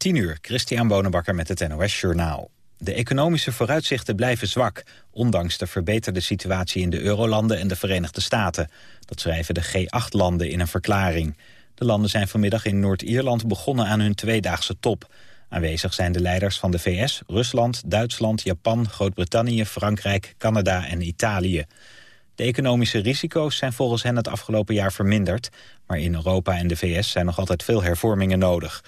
10 uur, Christian Bonenbakker met het NOS Journaal. De economische vooruitzichten blijven zwak, ondanks de verbeterde situatie in de eurolanden en de Verenigde Staten. Dat schrijven de G8-landen in een verklaring. De landen zijn vanmiddag in Noord-Ierland begonnen aan hun tweedaagse top. Aanwezig zijn de leiders van de VS, Rusland, Duitsland, Japan, Groot-Brittannië, Frankrijk, Canada en Italië. De economische risico's zijn volgens hen het afgelopen jaar verminderd... maar in Europa en de VS zijn nog altijd veel hervormingen nodig.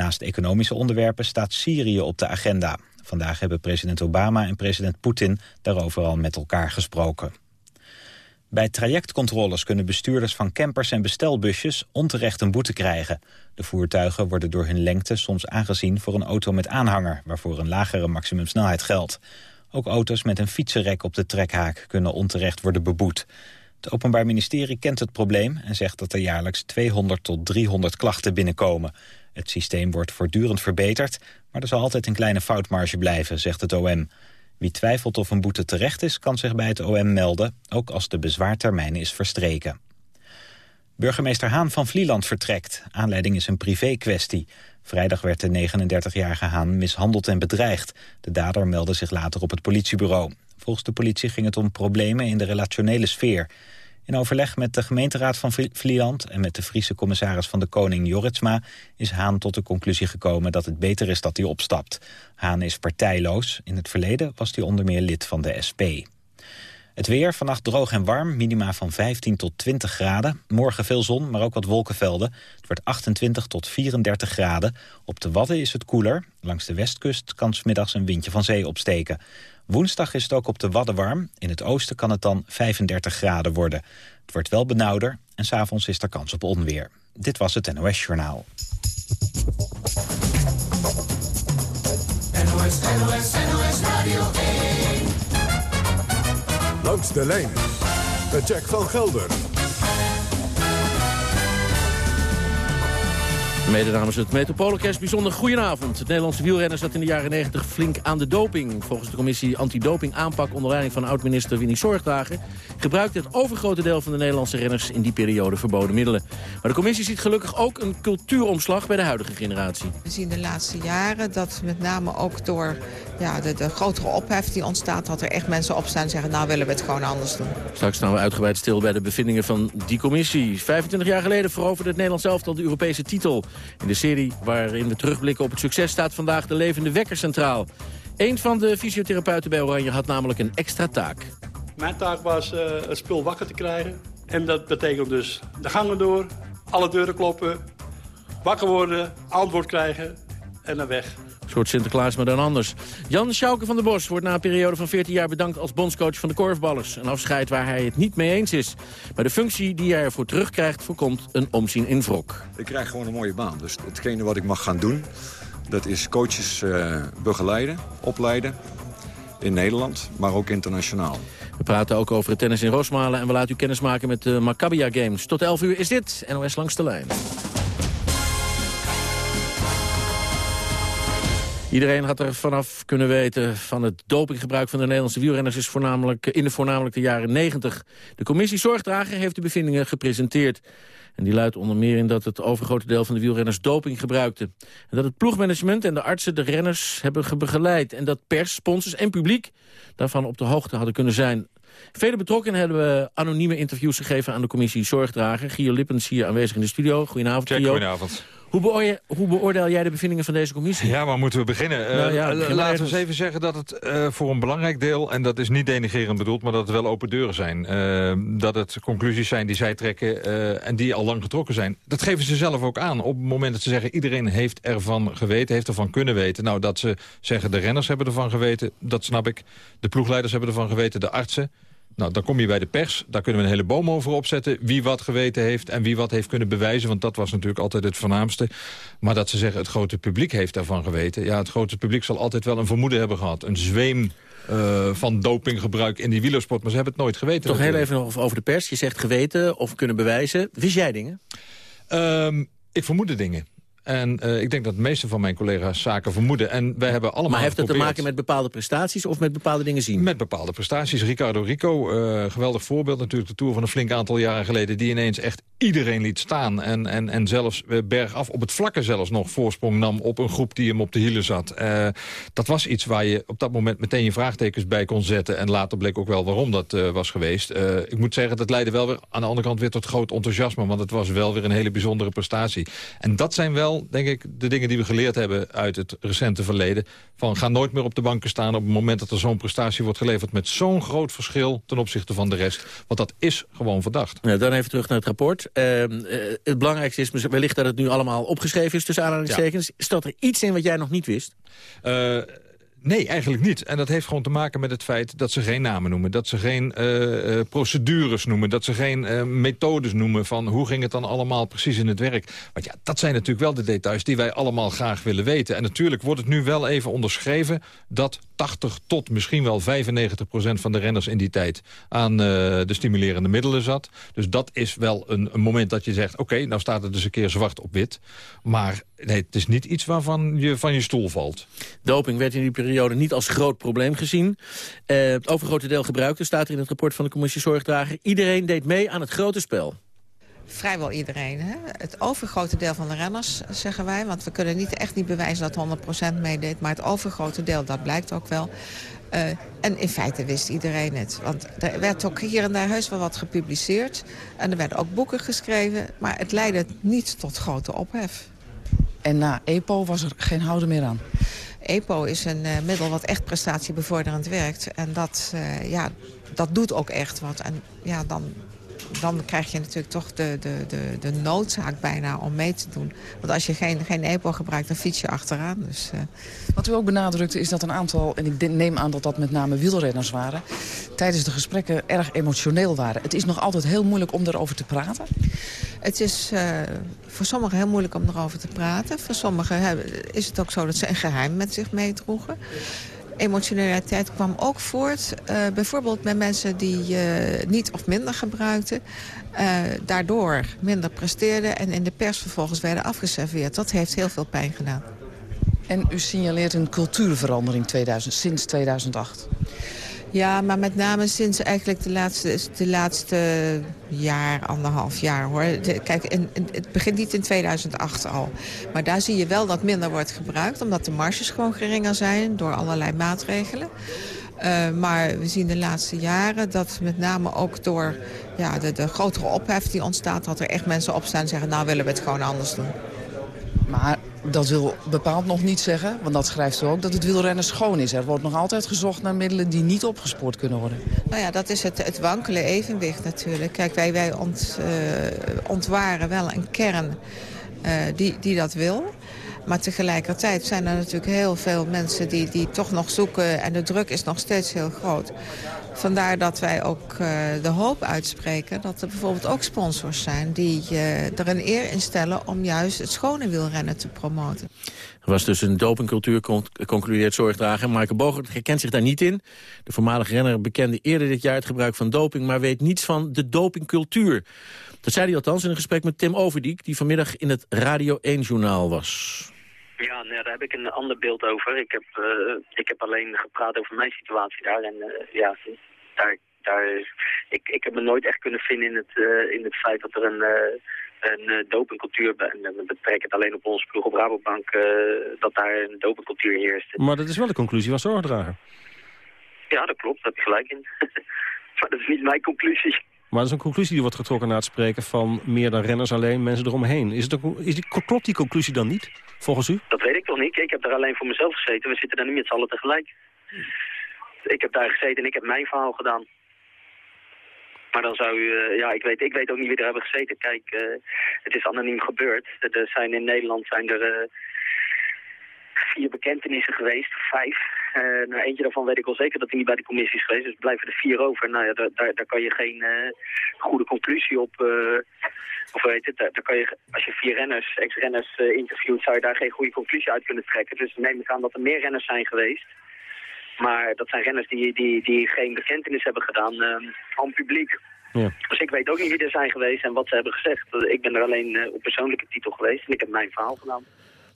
Naast economische onderwerpen staat Syrië op de agenda. Vandaag hebben president Obama en president Poetin daarover al met elkaar gesproken. Bij trajectcontroles kunnen bestuurders van campers en bestelbusjes onterecht een boete krijgen. De voertuigen worden door hun lengte soms aangezien voor een auto met aanhanger, waarvoor een lagere maximumsnelheid geldt. Ook auto's met een fietsenrek op de trekhaak kunnen onterecht worden beboet. Het Openbaar Ministerie kent het probleem en zegt dat er jaarlijks 200 tot 300 klachten binnenkomen. Het systeem wordt voortdurend verbeterd, maar er zal altijd een kleine foutmarge blijven, zegt het OM. Wie twijfelt of een boete terecht is, kan zich bij het OM melden, ook als de bezwaartermijn is verstreken. Burgemeester Haan van Vlieland vertrekt. Aanleiding is een privé-kwestie. Vrijdag werd de 39-jarige Haan mishandeld en bedreigd. De dader meldde zich later op het politiebureau. Volgens de politie ging het om problemen in de relationele sfeer. In overleg met de gemeenteraad van Vlieland en met de Friese commissaris van de Koning Joritsma is Haan tot de conclusie gekomen dat het beter is dat hij opstapt. Haan is partijloos. In het verleden was hij onder meer lid van de SP. Het weer, vannacht droog en warm, minima van 15 tot 20 graden. Morgen veel zon, maar ook wat wolkenvelden. Het wordt 28 tot 34 graden. Op de Wadden is het koeler. Langs de westkust kan smiddags een windje van zee opsteken. Woensdag is het ook op de Wadden warm. In het oosten kan het dan 35 graden worden. Het wordt wel benauwder en s'avonds is er kans op onweer. Dit was het NOS Journaal. NOS, NOS, NOS Radio 1. Langs de lijn met Jack van Gelder. Mede namens het Metropoolorkest bijzonder goedenavond. Het Nederlandse wielrennen zat in de jaren 90 flink aan de doping. Volgens de commissie Antidoping Aanpak onder leiding van oud-minister Winnie Zorgdagen... gebruikte het overgrote deel van de Nederlandse renners in die periode verboden middelen. Maar de commissie ziet gelukkig ook een cultuuromslag bij de huidige generatie. We zien de laatste jaren dat met name ook door ja, de, de grotere ophef die ontstaat... dat er echt mensen opstaan en zeggen, nou willen we het gewoon anders doen. Straks staan we uitgebreid stil bij de bevindingen van die commissie. 25 jaar geleden veroverde het Nederlands elftal de Europese titel. In de serie waarin we terugblikken op het succes staat vandaag de levende wekker centraal. Een van de fysiotherapeuten bij Oranje had namelijk een extra taak. Mijn taak was uh, het spul wakker te krijgen. En dat betekent dus de gangen door, alle deuren kloppen, wakker worden, antwoord krijgen en dan weg. Soort Sinterklaas, maar dan anders. Jan Schauke van der Bos wordt na een periode van 14 jaar bedankt als bondscoach van de korfballers. Een afscheid waar hij het niet mee eens is. Maar de functie die hij ervoor terugkrijgt voorkomt een omzien in wrok. Ik krijg gewoon een mooie baan. Dus hetgene wat ik mag gaan doen, dat is coaches uh, begeleiden, opleiden. In Nederland, maar ook internationaal. We praten ook over het tennis in Rosmalen en we laten u kennis maken met de Maccabia Games. Tot 11 uur is dit NOS Langs de Lijn. Iedereen had er vanaf kunnen weten van het dopinggebruik van de Nederlandse wielrenners is voornamelijk, in de voornamelijk de jaren 90. De commissie Zorgdrager heeft de bevindingen gepresenteerd. En die luidt onder meer in dat het overgrote deel van de wielrenners doping gebruikte. En dat het ploegmanagement en de artsen de renners hebben begeleid. En dat pers, sponsors en publiek daarvan op de hoogte hadden kunnen zijn. Vele betrokkenen hebben we anonieme interviews gegeven aan de commissie Zorgdrager. Gio Lippens hier aanwezig in de studio. Goedenavond, Check, Gio. Goedenavond. Hoe beoordeel, hoe beoordeel, jij de bevindingen van deze commissie? Ja, waar moeten we beginnen? Uh, nou ja, begin laten we eens even zeggen dat het uh, voor een belangrijk deel... en dat is niet denigerend bedoeld, maar dat het wel open deuren zijn. Uh, dat het conclusies zijn die zij trekken en die al lang getrokken zijn. Dat geven ze zelf ook aan. Op het moment dat ze zeggen... iedereen heeft ervan geweten, heeft ervan kunnen weten. Nou, dat ze zeggen de renners hebben ervan geweten, dat snap ik. De ploegleiders hebben ervan geweten, de artsen... Nou, dan kom je bij de pers. Daar kunnen we een hele boom over opzetten. Wie wat geweten heeft en wie wat heeft kunnen bewijzen. Want dat was natuurlijk altijd het voornaamste. Maar dat ze zeggen het grote publiek heeft daarvan geweten. Ja, het grote publiek zal altijd wel een vermoeden hebben gehad. Een zweem uh, van dopinggebruik in die wielersport. Maar ze hebben het nooit geweten. Toch heel even nog over de pers. Je zegt geweten of kunnen bewijzen. Wist jij dingen? Um, ik vermoedde dingen. En eh, ik denk dat de meeste van mijn collega's zaken vermoeden. En wij hebben allemaal Maar heeft dat te maken met bepaalde prestaties of met bepaalde dingen zien? Met bepaalde prestaties. Ricardo Rico, eh, geweldig voorbeeld natuurlijk. De Tour van een flink aantal jaren geleden. Die ineens echt iedereen liet staan. En, en, en zelfs eh, bergaf op het vlakke zelfs nog voorsprong nam op een groep die hem op de hielen zat. Dat was iets waar je op dat moment meteen je vraagtekens bij kon zetten. En later bleek ook wel waarom dat was geweest. Ik moet zeggen, dat leidde wel weer aan de andere kant weer tot groot enthousiasme. Want het was wel weer een hele bijzondere prestatie. En dat zijn wel, denk ik, de dingen die we geleerd hebben uit het recente verleden. Van ga nooit meer op de banken staan op het moment dat er zo'n prestatie wordt geleverd... met zo'n groot verschil ten opzichte van de rest. Want dat is gewoon verdacht. Nou, dan even terug naar het rapport. Ehm, eh, het belangrijkste is wellicht dat het nu allemaal opgeschreven is tussen aanhalingstekens. Staat er iets in wat jij nog niet wist? Eh, nee, eigenlijk niet. En dat heeft gewoon te maken met het feit dat ze geen namen noemen. Dat ze geen eh, eh, procedures noemen. Dat ze geen eh, methodes noemen van hoe ging het dan allemaal precies in het werk. Want ja, dat zijn natuurlijk wel de details die wij allemaal graag willen weten. En natuurlijk wordt het nu wel even onderschreven dat 80 tot misschien wel 95 procent van de renners in die tijd aan de stimulerende middelen zat. Dus dat is wel een, een moment dat je zegt, oké, nou staat het dus een keer zwart op wit. Maar nee, het is niet iets waarvan je van je stoel valt. Doping werd in die periode niet als groot probleem gezien. Eh, het overgrote deel gebruikte, staat er in het rapport van de commissie Zorgdrager. Iedereen deed mee aan het grote spel. Vrijwel iedereen. Hè? Het overgrote deel van de renners, zeggen wij. Want we kunnen niet, echt niet bewijzen dat 100% meedeed. Maar het overgrote deel, dat blijkt ook wel. Eh, en in feite wist iedereen het. Want er werd ook hier en daar heus wel wat gepubliceerd. En er werden ook boeken geschreven. Maar het leidde niet tot grote ophef. En na EPO was er geen houden meer aan. EPO is een eh, middel wat echt prestatiebevorderend werkt. En dat, eh, ja, dat doet ook echt wat. En ja, dan, dan krijg je natuurlijk toch de, de, de, de noodzaak bijna om mee te doen. Want als je geen, geen EPO gebruikt, dan fiets je achteraan. Dus, eh, Wat u ook benadrukte is dat een aantal, en ik neem aan dat dat met name wielrenners waren... tijdens de gesprekken erg emotioneel waren. Het is nog altijd heel moeilijk om daarover te praten. Het is eh, voor sommigen heel moeilijk om erover te praten. Voor sommigen hebben- is het ook zo dat ze een geheim met zich meedroegen. Emotionaliteit kwam ook voort, eh, bijvoorbeeld bij mensen die eh, niet of minder gebruikten. eh, daardoor minder presteerden en in de pers vervolgens werden afgeserveerd. Dat heeft heel veel pijn gedaan. En u signaleert een cultuurverandering 2000, sinds 2008. Ja, maar met name sinds eigenlijk de laatste, de laatste jaar, anderhalf jaar hoor. Kijk, het begint niet in 2008 al. Maar daar zie je wel dat minder wordt gebruikt. Omdat de marges gewoon geringer zijn door allerlei maatregelen. Eh, maar we zien de laatste jaren dat met name ook door ja, de, de grotere ophef die ontstaat... dat er echt mensen opstaan en zeggen, nou willen we het gewoon anders doen. Maar dat wil bepaald nog niet zeggen, want dat schrijft u ook... dat het wielrennen schoon is. Er wordt nog altijd gezocht naar middelen die niet opgespoord kunnen worden. Nou ja, dat is het, het wankele evenwicht natuurlijk. Kijk, wij, wij eh, ontwaren wel een kern eh, die, die dat wil. Maar tegelijkertijd zijn er natuurlijk heel veel mensen die, die toch nog zoeken... en de druk is nog steeds heel groot. Vandaar dat wij ook eh, de hoop uitspreken dat er bijvoorbeeld ook sponsors zijn... die eh, er een eer in stellen om juist het schone wielrennen te promoten. Er was dus een dopingcultuur, con- concludeert zorgdrager. Maaike Bogert herkent zich daar niet in. De voormalige renner bekende eerder dit jaar het gebruik van doping... maar weet niets van de dopingcultuur. Dat zei hij althans in een gesprek met Tim Overdiek... die vanmiddag in het Radio 1-journaal was. Ja, nee, daar heb ik een ander beeld over. Ik heb, eh, ik heb alleen gepraat over mijn situatie daar. En eh, ja, daar, daar, ik, ik heb me nooit echt kunnen vinden in het, eh, in het feit dat er een, eh, een eh, dopingcultuur... En dan betrek het alleen op onze ploeg op Rabobank... dat daar een dopingcultuur heerst. Maar dat is wel de conclusie van zorgdrager. Ja, dat klopt. Daar heb je gelijk in. maar dat is niet mijn conclusie. Maar dat is een conclusie die wordt getrokken na het spreken van meer dan renners alleen, mensen eromheen. Is het is die, klopt die conclusie dan niet, volgens u? Dat weet ik toch niet. Ik heb daar alleen voor mezelf gezeten. We zitten daar nu met z'n allen tegelijk. Ik heb daar gezeten en ik heb mijn verhaal gedaan. Maar dan zou u, eh, ja, ik weet, ik weet ook niet wie er hebben gezeten. Kijk, eh, het is anoniem gebeurd. Er zijn in Nederland zijn er eh, vier bekentenissen geweest, vijf. Eh, nou, eentje daarvan weet ik wel zeker dat hij niet bij de commissie is geweest. Dus blijven er vier over. Nou ja, daar, daar, daar kan je geen goede conclusie op... of weet het, daar, daar kan je, als je vier renners, ex-renners interviewt, zou je daar geen goede conclusie uit kunnen trekken. Dus neem ik aan dat er meer renners zijn geweest. Maar dat zijn renners die, die, die geen bekentenis hebben gedaan eh, aan het publiek. Ja. Dus ik weet ook niet wie er zijn geweest en wat ze hebben gezegd. Ik ben er alleen eh, op persoonlijke titel geweest en ik heb mijn verhaal gedaan.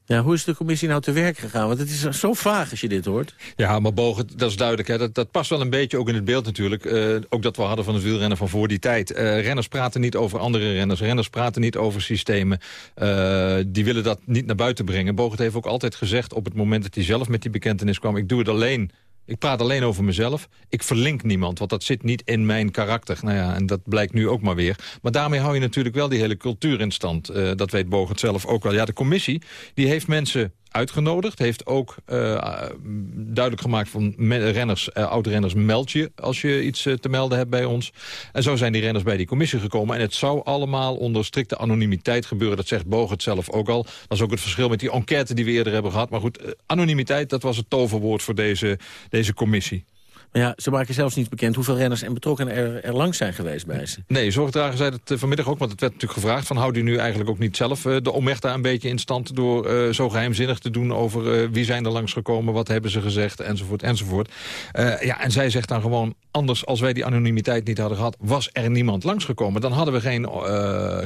Ja, hoe is de commissie nou te werk gegaan? Want het is zo vaag als je dit hoort. Ja, maar Bogen, dat is duidelijk. Hè. Dat, dat past wel een beetje ook in het beeld natuurlijk. Eh, ook dat we hadden van het wielrennen van voor die tijd. Eh, renners praten niet over andere renners. Renners praten niet over systemen. Eh, die willen dat niet naar buiten brengen. Bogen heeft ook altijd gezegd op het moment dat hij zelf met die bekentenis kwam... ik doe het alleen ik praat alleen over mezelf. Ik verlink niemand, want dat zit niet in mijn karakter. Nou ja, en dat blijkt nu ook maar weer. Maar daarmee hou je natuurlijk wel die hele cultuur in stand. Uh, dat weet Bogert zelf ook wel. Ja, de commissie die heeft mensen uitgenodigd. Heeft ook uh, duidelijk gemaakt van renners, uh, oud-renners meld je als je iets uh, te melden hebt bij ons. En zo zijn die renners bij die commissie gekomen. En het zou allemaal onder strikte anonimiteit gebeuren. Dat zegt Bogert zelf ook al. Dat is ook het verschil met die enquête die we eerder hebben gehad. Maar goed, anonimiteit, dat was het toverwoord voor deze, deze commissie. Ja, ze maken zelfs niet bekend hoeveel renners en betrokkenen er, er langs zijn geweest bij ze. Nee, Zorgdrager zei het vanmiddag ook, want het werd natuurlijk gevraagd... van houdt u nu eigenlijk ook niet zelf uh, de omerta een beetje in stand... door uh, zo geheimzinnig te doen over uh, wie zijn er langsgekomen... wat hebben ze gezegd, enzovoort, enzovoort. ja, en zij zegt dan gewoon, anders als wij die anonimiteit niet hadden gehad... was er niemand langsgekomen. Dan hadden we geen,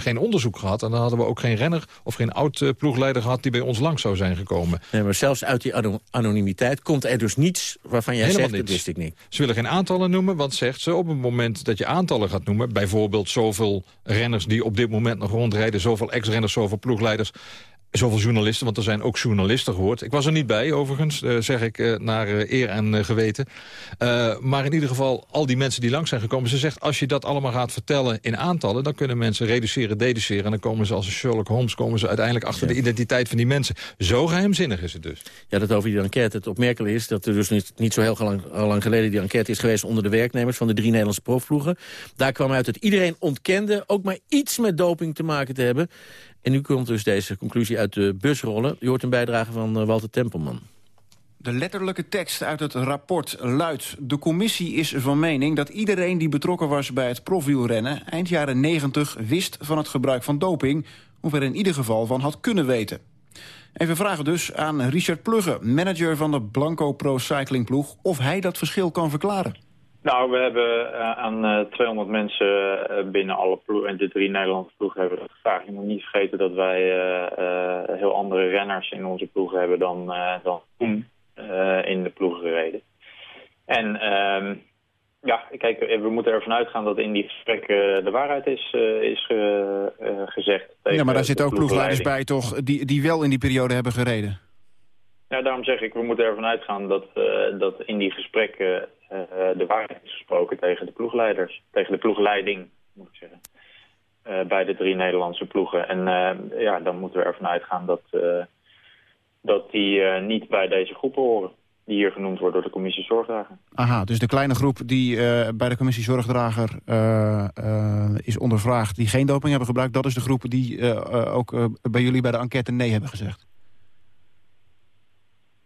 geen onderzoek gehad... en dan hadden we ook geen renner of geen oud-ploegleider gehad... die bij ons langs zou zijn gekomen. Nee, maar zelfs uit die anonimiteit komt er dus niets waarvan jij Helemaal zegt, dat wist ik niet. Ze willen geen aantallen noemen, want zegt ze... op het moment dat je aantallen gaat noemen... bijvoorbeeld zoveel renners die op dit moment nog rondrijden... zoveel ex-renners, zoveel ploegleiders zoveel journalisten, want er zijn ook journalisten gehoord. Ik was er niet bij, overigens, uh, zeg ik uh, naar uh, eer en geweten. maar in ieder geval, al die mensen die langs zijn gekomen... ze zegt, als je dat allemaal gaat vertellen in aantallen... dan kunnen mensen reduceren, deduceren... en dan komen ze als Sherlock Holmes komen ze uiteindelijk achter de identiteit van die mensen. Zo geheimzinnig is het dus. Ja, dat over die enquête. Het opmerkelijke is dat er dus niet, niet zo heel lang, lang geleden... die enquête is geweest onder de werknemers van de drie Nederlandse profploegen. Daar kwam uit dat iedereen ontkende ook maar iets met doping te maken te hebben. En nu komt dus deze conclusie uit de bus rollen. Je hoort een bijdrage van Walter Tempelman. De letterlijke tekst uit het rapport luidt... de commissie is van mening dat iedereen die betrokken was bij het profielrennen... eind jaren 90 wist van het gebruik van doping... of er in ieder geval van had kunnen weten. Even vragen dus aan Richard Plugge, manager van de Blanco Pro Cycling ploeg... of hij dat verschil kan verklaren. Nou, we hebben uh, aan uh, 200 mensen uh, binnen alle ploegen, en de drie Nederlandse ploegen hebben dat gevraagd. Je moet niet vergeten dat wij heel andere renners in onze ploegen hebben dan, dan toen in de ploegen gereden. En ja, kijk, we moeten ervan uitgaan dat in die gesprekken de waarheid is, is ge, gezegd. Ja, maar daar zitten ook ploegleiders bij toch, die, die wel in die periode hebben gereden? Ja, daarom zeg ik, we moeten ervan uitgaan dat, dat in die gesprekken uh, de waarheid is gesproken tegen de ploegleiders. Tegen de ploegleiding, moet ik zeggen. Uh, bij de drie Nederlandse ploegen. En uh, ja, dan moeten we ervan uitgaan dat, dat die niet bij deze groepen horen. Die hier genoemd worden door de commissie Zorgdrager. Aha, dus de kleine groep die bij de commissie Zorgdrager is ondervraagd... die geen doping hebben gebruikt, dat is de groep die ook bij jullie bij de enquête nee hebben gezegd?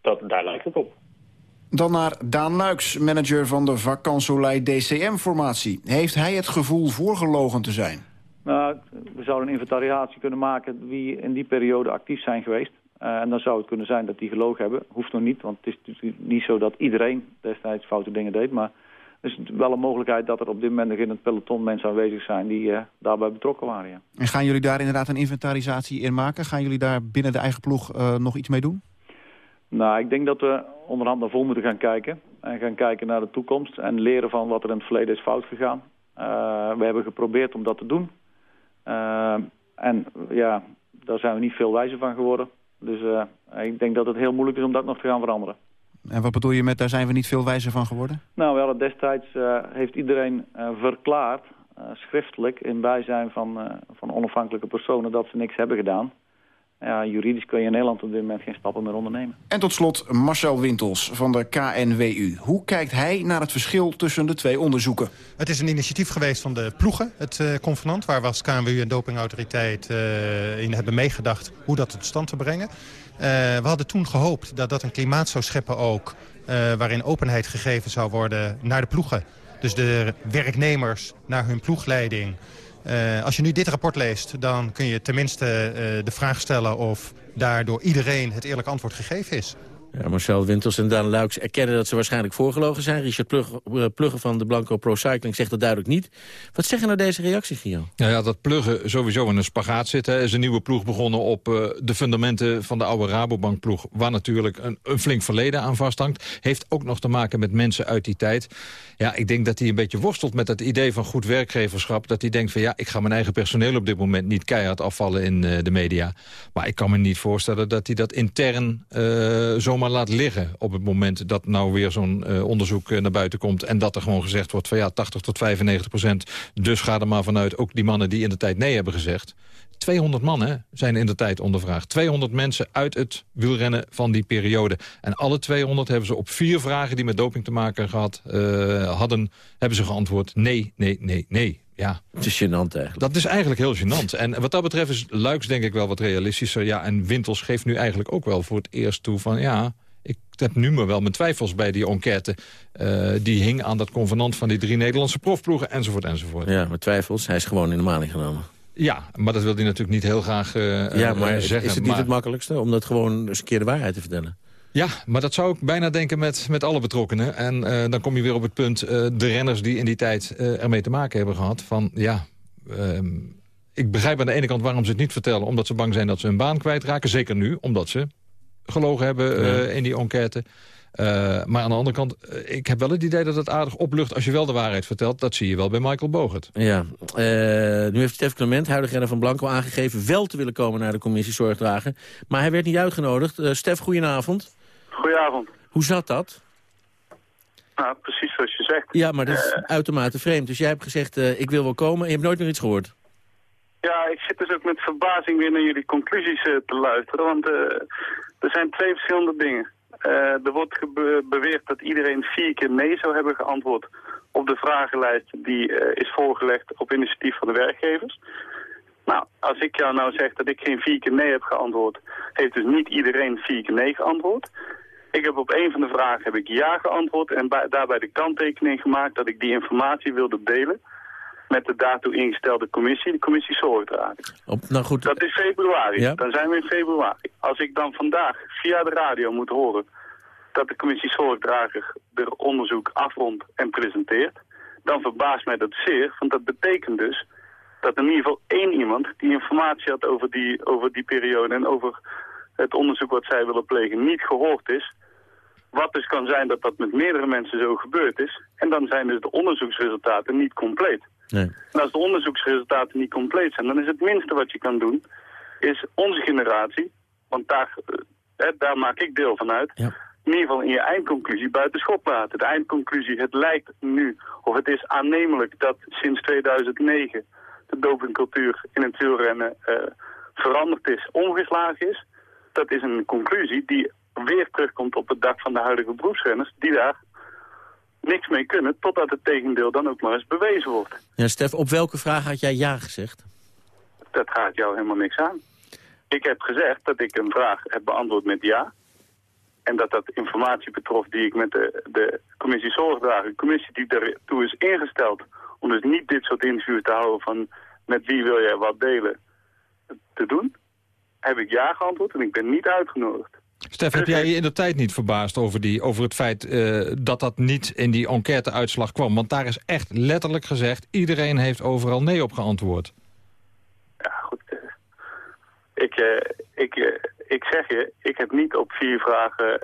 Dat, daar lijkt het op. Dan naar Daan Luiks, manager van de Vakansolei DCM-formatie. Heeft hij het gevoel voorgelogen te zijn? Nou, we zouden een inventariatie kunnen maken wie in die periode actief zijn geweest. Uh, en dan zou het kunnen zijn dat die gelogen hebben. Hoeft nog niet, want het is natuurlijk niet zo dat iedereen destijds foute dingen deed. Maar er is wel een mogelijkheid dat er op dit moment nog in het peloton mensen aanwezig zijn die uh, daarbij betrokken waren. Ja. En gaan jullie daar inderdaad een inventarisatie in maken? Gaan jullie daar binnen de eigen ploeg uh, nog iets mee doen? Nou, ik denk dat we onderhand naar vol moeten gaan kijken. En gaan kijken naar de toekomst en leren van wat er in het verleden is fout gegaan. Uh, we hebben geprobeerd om dat te doen. Uh, en ja, daar zijn we niet veel wijzer van geworden. Dus uh, ik denk dat het heel moeilijk is om dat nog te gaan veranderen. En wat bedoel je met daar zijn we niet veel wijzer van geworden? Nou, wel, destijds heeft iedereen verklaard, schriftelijk, in bijzijn van, van onafhankelijke personen, dat ze niks hebben gedaan ja, juridisch kun je in Nederland op dit moment geen stappen meer ondernemen. En tot slot Marcel Wintels van de KNWU. Hoe kijkt hij naar het verschil tussen de twee onderzoeken? Het is een initiatief geweest van de ploegen, het uh, convenant... waar we als KNWU en dopingautoriteit uh, in hebben meegedacht hoe dat tot stand te brengen. Uh, we hadden toen gehoopt dat dat een klimaat zou scheppen ook... waarin openheid gegeven zou worden naar de ploegen. Dus de werknemers naar hun ploegleiding... Uh, als je nu dit rapport leest, dan kun je tenminste uh, de vraag stellen... of daardoor iedereen het eerlijke antwoord gegeven is. Ja, Marcel Wintels en Daan Luiks erkennen dat ze waarschijnlijk voorgelogen zijn. Richard Plugge, uh, Plugge van de Blanco Pro Cycling zegt dat duidelijk niet. Wat zeggen nou deze reacties, Gio? Ja, ja, dat Plugge sowieso in een spagaat zit. Hij is een nieuwe ploeg begonnen op uh, de fundamenten van de oude Rabobank-ploeg... waar natuurlijk een, een, flink verleden aan vasthangt. Heeft ook nog te maken met mensen uit die tijd. Ja, ik denk dat hij een beetje worstelt met het idee van goed werkgeverschap. Dat hij denkt van ja, ik ga mijn eigen personeel op dit moment niet keihard afvallen in uh, de media. Maar ik kan me niet voorstellen dat hij dat intern zomaar maar laat liggen op het moment dat nou weer zo'n uh, onderzoek uh, naar buiten komt... en dat er gewoon gezegd wordt van ja, 80 tot 95 procent. Dus ga er maar vanuit, ook die mannen die in de tijd nee hebben gezegd. 200 mannen zijn in de tijd ondervraagd. 200 mensen uit het wielrennen van die periode. En alle 200 hebben ze op vier vragen die met doping te maken gehad, uh, hadden... hebben ze geantwoord nee, nee, nee, nee. Ja. Het is gênant eigenlijk. Dat is eigenlijk heel gênant. En wat dat betreft is Luiks denk ik wel wat realistischer. Ja, en Wintels geeft nu eigenlijk ook wel voor het eerst toe van... ja, ik heb nu maar wel mijn twijfels bij die enquête. Uh, die hing aan dat convenant van die drie Nederlandse profploegen enzovoort enzovoort. Ja, met twijfels. Hij is gewoon in de maling genomen. Ja, maar dat wil hij natuurlijk niet heel graag uh, Ja, maar zeggen. is het niet maar... het makkelijkste om dat gewoon eens een keer de waarheid te vertellen? Ja, maar dat zou ik bijna denken met, met alle betrokkenen. En uh, dan kom je weer op het punt, uh, de renners die in die tijd ermee te maken hebben gehad... van ja, um, ik begrijp aan de ene kant waarom ze het niet vertellen... omdat ze bang zijn dat ze hun baan kwijtraken. Zeker nu, omdat ze gelogen hebben ja. in die enquête. Maar aan de andere kant, ik heb wel het idee dat het aardig oplucht... als je wel de waarheid vertelt. Dat zie je wel bij Michael Bogert. Ja, nu heeft Stef Clement, huidige renner van Blanco, aangegeven... wel te willen komen naar de commissie Zorgdragen. Maar hij werd niet uitgenodigd. Stef, goedenavond. Goedenavond. Hoe zat dat? Nou, precies zoals je zegt. Ja, maar dat is uh, uitermate vreemd. Dus jij hebt gezegd, uh, ik wil wel komen en je hebt nooit meer iets gehoord. Ja, ik zit dus ook met verbazing weer naar jullie conclusies uh, te luisteren. Want er zijn twee verschillende dingen. Er wordt beweerd dat iedereen vier keer nee zou hebben geantwoord op de vragenlijst die is voorgelegd op initiatief van de werkgevers. Nou, als ik jou nou zeg dat ik geen vier keer nee heb geantwoord, heeft dus niet iedereen vier keer nee geantwoord. Ik heb op een van de vragen heb ik ja geantwoord en bij, daarbij de kanttekening gemaakt dat ik die informatie wilde delen met de daartoe ingestelde commissie, de commissie Zorgdragen. Op, nou goed. Dat is februari, Ja. dan zijn we in februari. Als ik dan vandaag via de radio moet horen dat de commissie Zorgdrager er onderzoek afrondt en presenteert, dan verbaast mij dat zeer, want dat betekent dus dat in ieder geval één iemand die informatie had over die, over die periode en over het onderzoek wat zij willen plegen niet gehoord is. Wat dus kan zijn dat dat met meerdere mensen zo gebeurd is. En dan zijn dus de onderzoeksresultaten niet compleet. Nee. En als de onderzoeksresultaten niet compleet zijn, dan is het minste wat je kan doen, is onze generatie, want daar, eh, daar maak ik deel van uit, ja. in ieder geval in je eindconclusie buiten schot laten. De eindconclusie, het lijkt nu, of het is aannemelijk dat sinds 2009 de dopingcultuur in het wielrennen uh, veranderd is, omgeslagen is. Dat is een conclusie die weer terugkomt op het dak van de huidige beroepsrenners, die daar niks mee kunnen, totdat het tegendeel dan ook maar eens bewezen wordt. Ja, Stef, op welke vraag had jij ja gezegd? Dat gaat jou helemaal niks aan. Ik heb gezegd dat ik een vraag heb beantwoord met ja. En dat dat informatie betrof die ik met de, de commissie Zorgdragen, een commissie die daartoe is ingesteld om dus niet dit soort interviews te houden van met wie wil jij wat delen te doen, heb ik ja geantwoord en ik ben niet uitgenodigd. Stef, heb jij je in de tijd niet verbaasd over, die, over het feit uh, dat dat niet in die enquêteuitslag kwam? Want daar is echt letterlijk gezegd, iedereen heeft overal nee op geantwoord. Ja, goed. Uh, ik, uh, ik, ik zeg je, ik heb niet op vier vragen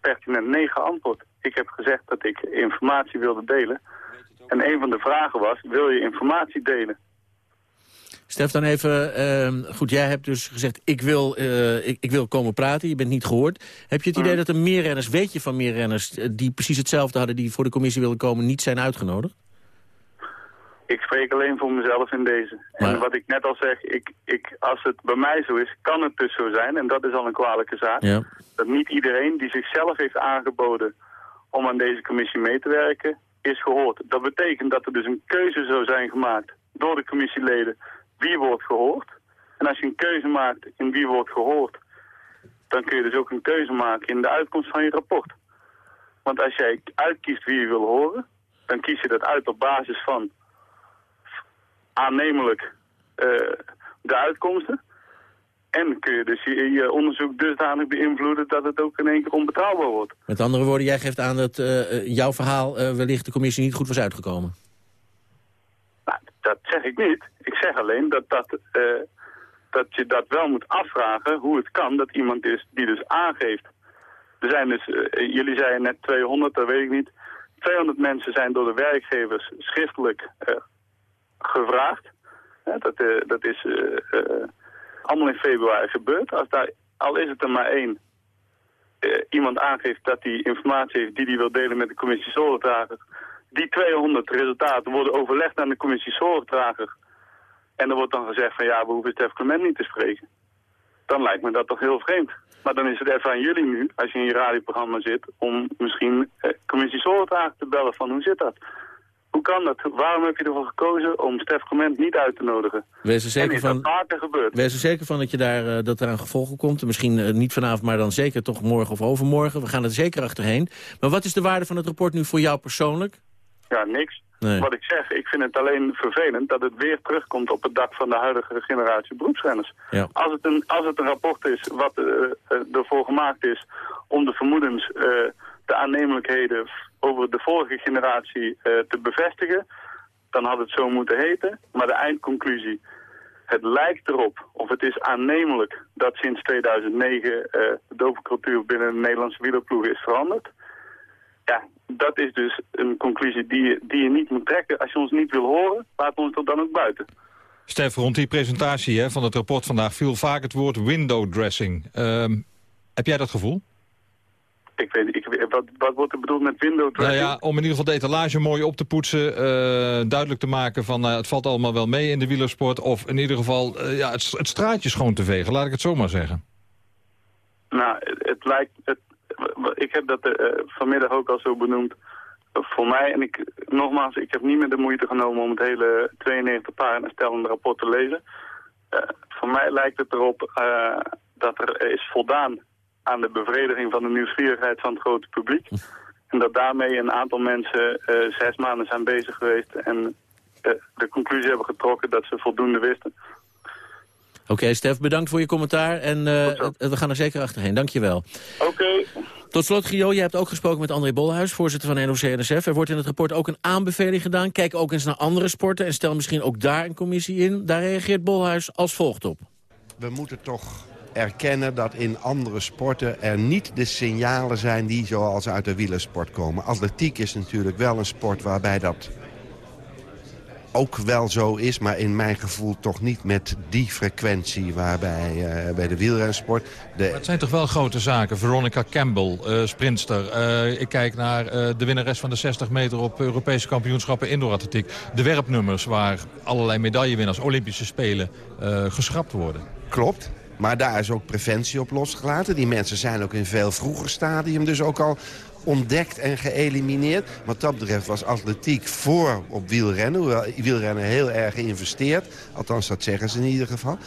pertinent nee geantwoord. Ik heb gezegd dat ik informatie wilde delen. En een van de vragen was, wil je informatie delen? Stef, dan even, uh, goed, jij hebt dus gezegd, ik wil, uh, ik, ik, wil komen praten, je bent niet gehoord. Heb je het idee mm. dat er meer renners, weet je van meer renners... die precies hetzelfde hadden, die voor de commissie wilden komen, niet zijn uitgenodigd? Ik spreek alleen voor mezelf in deze. Maar... En wat ik net al zeg, ik, ik, als het bij mij zo is, kan het dus zo zijn, en dat is al een kwalijke zaak... Ja. dat niet iedereen die zichzelf heeft aangeboden om aan deze commissie mee te werken, is gehoord. Dat betekent dat er dus een keuze zou zijn gemaakt door de commissieleden wie wordt gehoord. En als je een keuze maakt in wie wordt gehoord, dan kun je dus ook een keuze maken in de uitkomst van je rapport. Want als jij uitkiest wie je wil horen, dan kies je dat uit op basis van aannemelijk uh, de uitkomsten. En kun je dus je, je onderzoek dusdanig beïnvloeden dat het ook in één keer onbetrouwbaar wordt. Met andere woorden, jij geeft aan dat eh, eh, jouw verhaal eh, wellicht de commissie niet goed was uitgekomen. Dat zeg ik niet. Ik zeg alleen dat, dat, eh, dat je dat wel moet afvragen hoe het kan dat iemand is die dus aangeeft. Er zijn dus, eh, jullie zeiden net 200, dat weet ik niet. 200 mensen zijn door de werkgevers schriftelijk eh, gevraagd. Dat, dat is allemaal in februari gebeurd. Als daar, al is het er maar één, iemand aangeeft dat hij informatie heeft die hij wil delen met de commissie zorgdrager. Die 200 resultaten worden overlegd aan de commissie zorgdrager. En er wordt dan gezegd van ja, we hoeven Stef Clement niet te spreken. Dan lijkt me dat toch heel vreemd. Maar dan is het even aan jullie nu, als je in je radioprogramma zit, om misschien eh, commissie zorgdrager te bellen van hoe zit dat? Hoe kan dat? Waarom heb je ervoor gekozen om Stef Clement niet uit te nodigen? Wees er zeker van-? Wees er zeker van dat, je daar, eh, dat eraan gevolgen komt. Misschien eh, niet vanavond, maar dan zeker toch morgen of overmorgen. We gaan er zeker achterheen. Maar wat is de waarde van het rapport nu voor jou persoonlijk? Ja, niks. Nee. Wat ik zeg, ik vind het alleen vervelend dat het weer terugkomt op het dak van de huidige generatie beroepsrenners. Ja. Als, het een, als het een rapport is wat eh, eh, ervoor gemaakt is om de vermoedens, eh, de aannemelijkheden over de vorige generatie te bevestigen, dan had het zo moeten heten. Maar de eindconclusie, het lijkt erop, of het is aannemelijk, dat sinds 2009 eh, de dopencultuur binnen de Nederlandse wielerploeg is veranderd. Ja, dat is dus een conclusie die je, die je niet moet trekken. Als je ons niet wil horen, laat ons er dan ook buiten. Stef, rond die presentatie hè, van het rapport vandaag viel vaak het woord window dressing. Ehm, heb jij dat gevoel? Ik weet, ik, wat, wat wordt er bedoeld met window Nou dressing? ja, om in ieder geval de etalage mooi op te poetsen. eh, duidelijk te maken van nou, het valt allemaal wel mee in de wielersport. Of in ieder geval eh, ja, het, het straatje schoon te vegen, laat ik het zo maar zeggen. Nou, het, het lijkt... Het, ik heb dat eh, vanmiddag ook al zo benoemd. Voor mij, en ik, nogmaals, ik heb niet meer de moeite genomen om het hele 92 pagina stellende rapport te lezen. Eh, voor mij lijkt het erop eh, dat er is voldaan aan de bevrediging van de nieuwsgierigheid van het grote publiek. En dat daarmee een aantal mensen eh, zes maanden zijn bezig geweest en eh, de conclusie hebben getrokken dat ze voldoende wisten. Oké, Stef, bedankt voor je commentaar. En eh, we gaan er zeker achterheen. Dank je wel. Oké. Tot slot, Gio, je hebt ook gesproken met André Bolhuis, voorzitter van NOC-NSF. Er wordt in het rapport ook een aanbeveling gedaan. Kijk ook eens naar andere sporten en stel misschien ook daar een commissie in. Daar reageert Bolhuis als volgt op. We moeten toch erkennen dat in andere sporten er niet de signalen zijn die zoals uit de wielersport komen. Atletiek is natuurlijk wel een sport waarbij dat ook wel zo is, maar in mijn gevoel toch niet met die frequentie waarbij eh, bij de wielrensport. De, Maar het zijn toch wel grote zaken. Veronica Campbell, eh sprinster. Eh, ik kijk naar de winnares van de 60 meter op Europese kampioenschappen indooratletiek. De werpnummers waar allerlei medaillewinnaars Olympische Spelen geschrapt worden. Klopt. Maar daar is ook preventie op losgelaten. Die mensen zijn ook in veel vroeger stadium dus ook al ontdekt en geëlimineerd. Wat dat betreft was atletiek voor op wielrennen. Hoewel wielrennen heel erg investeert. Althans, dat zeggen ze in ieder geval.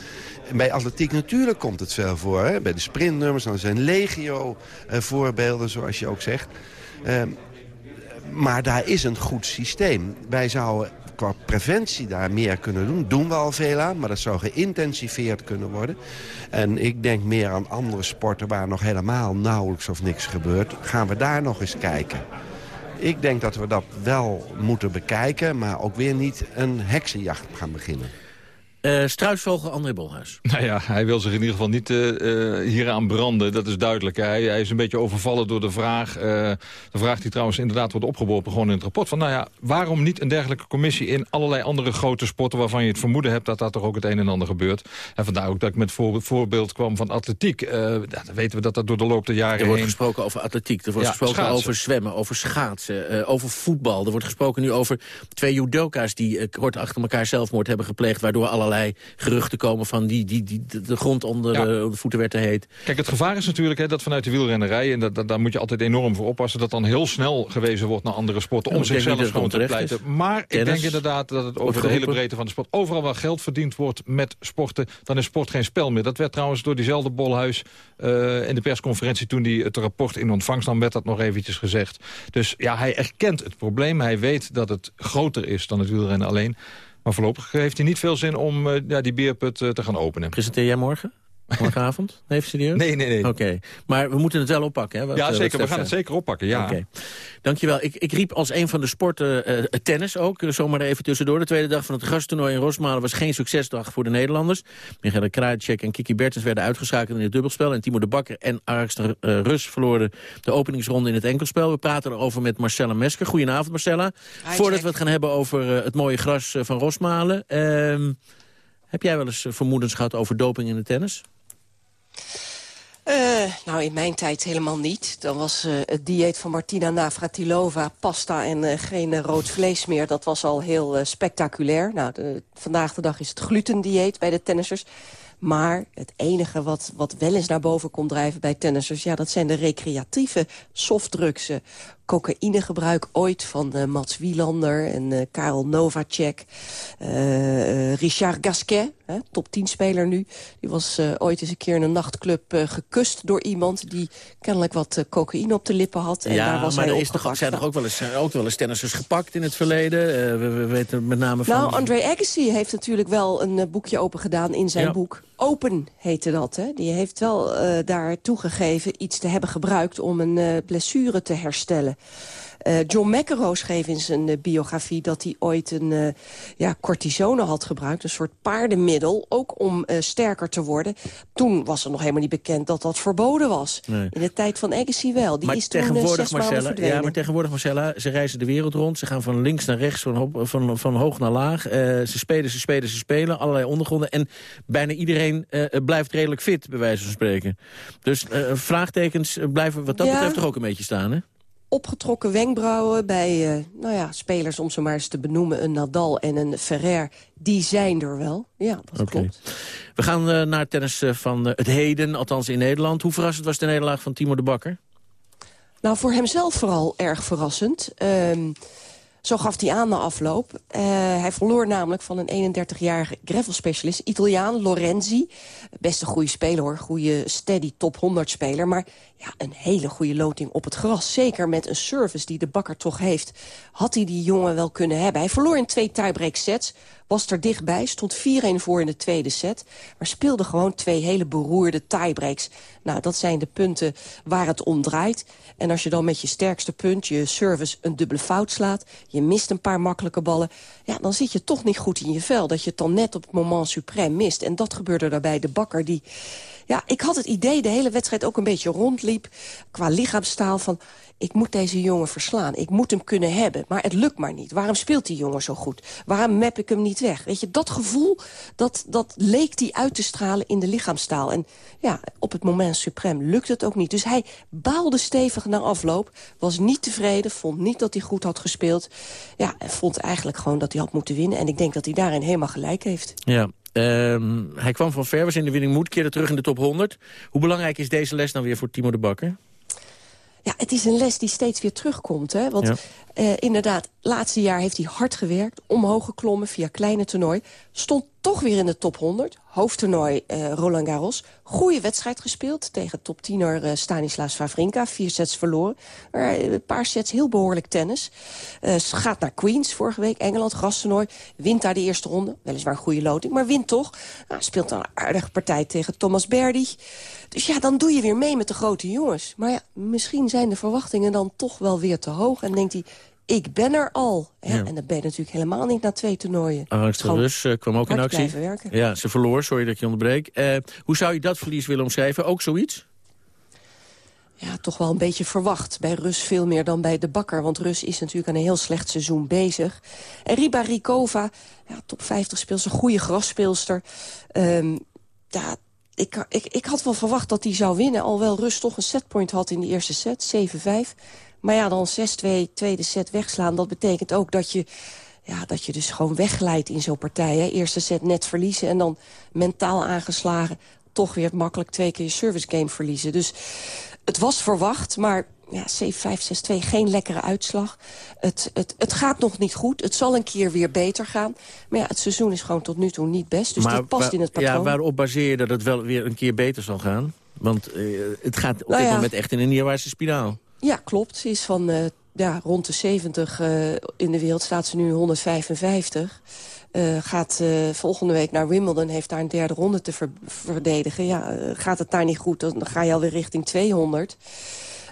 Bij atletiek natuurlijk komt het veel voor. Hè? Bij de sprintnummers dan zijn legio eh, voorbeelden, zoals je ook zegt. Ehm, maar daar is een goed systeem. Wij zouden qua preventie daar meer kunnen doen. Doen we al veel aan, maar dat zou geïntensiveerd kunnen worden. En ik denk meer aan andere sporten waar nog helemaal nauwelijks of niks gebeurt. Gaan we daar nog eens kijken. Ik denk dat we dat wel moeten bekijken, maar ook weer niet een heksenjacht gaan beginnen. Eh struisvogel André Bolhuis. Nou ja, hij wil zich in ieder geval niet eh, eh, hieraan branden, dat is duidelijk. Hij, hij is een beetje overvallen door de vraag, de vraag die trouwens inderdaad wordt opgeworpen gewoon in het rapport. Van nou ja, waarom niet een dergelijke commissie in allerlei andere grote sporten waarvan je het vermoeden hebt dat daar toch ook het een en ander gebeurt. En vandaar ook dat ik met voor, voorbeeld kwam van atletiek. Dan weten we dat dat door de loop der jaren Er wordt heen... gesproken over atletiek, er wordt Ja, gesproken schaatsen. over zwemmen, over schaatsen, over voetbal. Er wordt gesproken nu over twee judoka's die kort achter elkaar zelfmoord hebben gepleegd... waardoor allerlei geruchten komen van die, die, die de, grond onder Ja. de, de voeten werd te heet. Kijk, het gevaar is natuurlijk hè, dat vanuit de wielrennerij... en dat, dat, daar moet je altijd enorm voor oppassen... dat dan heel snel gewezen wordt naar andere sporten... Ja, om zichzelf gewoon te pleiten. is. Maar ik denk inderdaad dat het over de hele breedte van de sport... overal waar geld verdiend wordt met sporten... dan is sport geen spel meer. Dat werd trouwens door diezelfde Bolhuis eh, in de persconferentie... toen hij het rapport in ontvangst nam, werd dat nog eventjes gezegd. Dus ja, hij erkent het probleem. Hij weet dat het groter is dan het wielrennen alleen... Maar voorlopig heeft hij niet veel zin om eh, ja, die beerput eh, te gaan openen. Presenteer jij morgen? Morgenavond? Nee, even serieus? Nee, nee, nee. Oké, maar we moeten het wel oppakken, hè? wat, ja, eh, zeker. We gaan het zeker oppakken, ja. Oké. Dankjewel. Ik, ik riep als een van de sporten eh, het tennis ook, zomaar even tussendoor. De tweede dag van het gasttoernooi in Rosmalen was geen succesdag voor de Nederlanders. Michaela Krajicek en Kiki Bertens werden uitgeschakeld in het dubbelspel. En Timo de Bakker en Argster eh, Rus verloren de openingsronde in het enkelspel. We praten erover met Marcella Mesker. Goedenavond, Marcella. Voordat we het gaan hebben over het mooie gras van Rosmalen. ehm, heb jij wel eens vermoedens gehad over doping in het tennis? Eh, nou, in mijn tijd helemaal niet. Dan was eh, het dieet van Martina Navratilova pasta en eh, geen rood vlees meer. Dat was al heel spectaculair. Nou, vandaag de dag is het glutendieet bij de tennissers. Maar het enige wat, wat wel eens naar boven komt drijven bij tennissers... ja, dat zijn de recreatieve softdrugs. Cocaïnegebruik ooit van eh, Mats Wielander en eh, Karel Novacek. eh, Richard Gasquet, hè, top 10 speler nu. Die was ooit eens een keer in een nachtclub gekust door iemand... die kennelijk wat cocaïne op de lippen had. En daar was maar hij er is toch, opgepakt. zijn toch ook wel eens, zijn ook wel eens tennissers gepakt in het verleden? We, we weten met name van... Nou, André Agassi heeft natuurlijk wel een boekje open gedaan in zijn Ja. boek. Open heette dat. Hè? Die heeft wel eh, daar toegegeven iets te hebben gebruikt om een eh, blessure te herstellen. Eh, John McEnroe schreef in zijn eh, biografie dat hij ooit een eh, ja, cortisone had gebruikt. Een soort paardenmiddel, ook om sterker te worden. Toen was er nog helemaal niet bekend dat dat verboden was. Nee. In de tijd van Agassi wel. Die maar is toen tegenwoordig, Marcella, verdwenen. ja, maar tegenwoordig, Marcella, ze reizen de wereld rond. Ze gaan van links naar rechts, van, van, van hoog naar laag. Ze spelen, ze spelen, ze spelen. Allerlei ondergronden. En bijna iedereen blijft redelijk fit, bij wijze van spreken. Dus vraagtekens blijven wat dat Ja. betreft toch ook een beetje staan, hè? Opgetrokken wenkbrauwen bij eh, nou ja, spelers, om ze maar eens te benoemen... een Nadal en een Ferrer, die zijn er wel. Ja, dat klopt. We gaan eh, naar tennis eh, van het heden, althans in Nederland. Hoe verrassend was de nederlaag van Timo de Bakker? Nou, voor hemzelf vooral erg verrassend. Ehm, zo gaf hij aan na afloop. Hij verloor namelijk van een 31-jarige gravelspecialist, Italiaan Lorenzi. Best een goede speler hoor, goede steady top 100 speler. Maar ja, een hele goede loting op het gras. Zeker met een service die de bakker toch heeft. Had hij die jongen wel kunnen hebben. Hij verloor in twee tiebreak sets. Was er dichtbij, stond 4-1 voor in de tweede set. Maar speelde gewoon twee hele beroerde tiebreaks. Nou, dat zijn de punten waar het om draait. En als je dan met je sterkste punt, je service, een dubbele fout slaat... je mist een paar makkelijke ballen... ja, dan zit je toch niet goed in je vel. Dat je het dan net op het moment suprême mist. En dat gebeurde daarbij de bakker die... Ja, ik had het idee de hele wedstrijd ook een beetje rondliep... qua lichaamstaal van, ik moet deze jongen verslaan. Ik moet hem kunnen hebben, maar het lukt maar niet. Waarom speelt die jongen zo goed? Waarom map ik hem niet weg? Weet je, dat gevoel, dat, dat leek hij uit te stralen in de lichaamstaal. En ja, op het moment suprem lukt het ook niet. Dus hij baalde stevig na afloop, was niet tevreden... vond niet dat hij goed had gespeeld. Ja, en vond eigenlijk gewoon dat hij had moeten winnen. En ik denk dat hij daarin helemaal gelijk heeft. Ja, ehm, hij kwam van ver, was in de winning moed, keerde terug in de top 100. Hoe belangrijk is deze les nou weer voor Timo de Bakker? Ja, het is een les die steeds weer terugkomt. Hè? Want Ja. eh, inderdaad, laatste jaar heeft hij hard gewerkt. Omhoog geklommen via kleine toernooi. Stond toch weer in de top 100. Hoofdtoernooi eh, Roland Garros. Goeie wedstrijd gespeeld tegen top 10er eh, Stanislas Wawrinka. Vier sets verloren. Maar eh, een paar sets heel behoorlijk tennis. Gaat naar Queens vorige week. Engeland, grastoernooi. Wint daar de eerste ronde. Weliswaar een goede loting, maar wint toch. Nou, speelt dan een aardige partij tegen Thomas Berdy. Dus ja, dan doe je weer mee met de grote jongens. Maar ja, misschien zijn de verwachtingen dan toch wel weer te hoog. En denkt hij, ik ben er al. Ja, Ja. En dat ben je natuurlijk helemaal niet na twee toernooien. Gewoon Rus eh, kwam ook in actie. Ja, ze verloor, sorry dat ik je onderbreek. Eh, hoe zou je dat verlies willen omschrijven? Ook zoiets? ja, toch wel een beetje verwacht. Bij Rus veel meer dan bij de bakker. Want Rus is natuurlijk aan een heel slecht seizoen bezig. En Riba Rikova, ja, top 50 speelster, goede grasspeelster. Ehm, ja, ik, ik, ik had wel verwacht dat hij zou winnen. Alhoewel Rus toch een setpoint had in de eerste set, 7-5. Maar ja, dan 6-2, tweede set wegslaan. Dat betekent ook dat je, ja, dat je dus gewoon wegglijdt in zo'n partij. Hè. Eerste set net verliezen en dan mentaal aangeslagen... toch weer makkelijk twee keer je service game verliezen. Dus het was verwacht, maar ja, 7-5, 6-2, geen lekkere uitslag. Het, het, het gaat nog niet goed. Het zal een keer weer beter gaan. Maar ja, het seizoen is gewoon tot nu toe niet best. Dus dit past in het patroon. Ja, waarop baseer je dat het wel weer een keer beter zal gaan? Want eh, het gaat op Nou dit ja. moment echt in een neerwaartse spiraal. Ja, klopt. Ze is van eh, ja, rond de 70 eh, in de wereld, staat ze nu 155. eh, gaat volgende week naar Wimbledon, heeft daar een derde ronde te ver- verdedigen. Ja, gaat het daar niet goed, dan ga je alweer richting 200.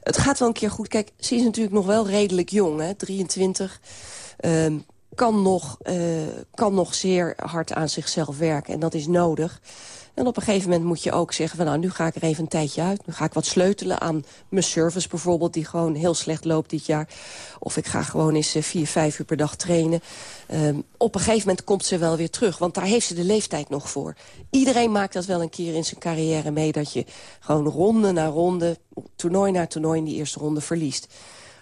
Het gaat wel een keer goed. Kijk, ze is natuurlijk nog wel redelijk jong, hè, 23. Ehm, kan, nog, kan nog zeer hard aan zichzelf werken en dat is nodig. En op een gegeven moment moet je ook zeggen... van nou, nu ga ik er even een tijdje uit. Nu ga ik wat sleutelen aan mijn service bijvoorbeeld... die gewoon heel slecht loopt dit jaar. Of ik ga gewoon eens eh, vier, vijf uur per dag trainen. Ehm, op een gegeven moment komt ze wel weer terug. Want daar heeft ze de leeftijd nog voor. Iedereen maakt dat wel een keer in zijn carrière mee... dat je gewoon ronde na ronde, toernooi na toernooi... in die eerste ronde verliest.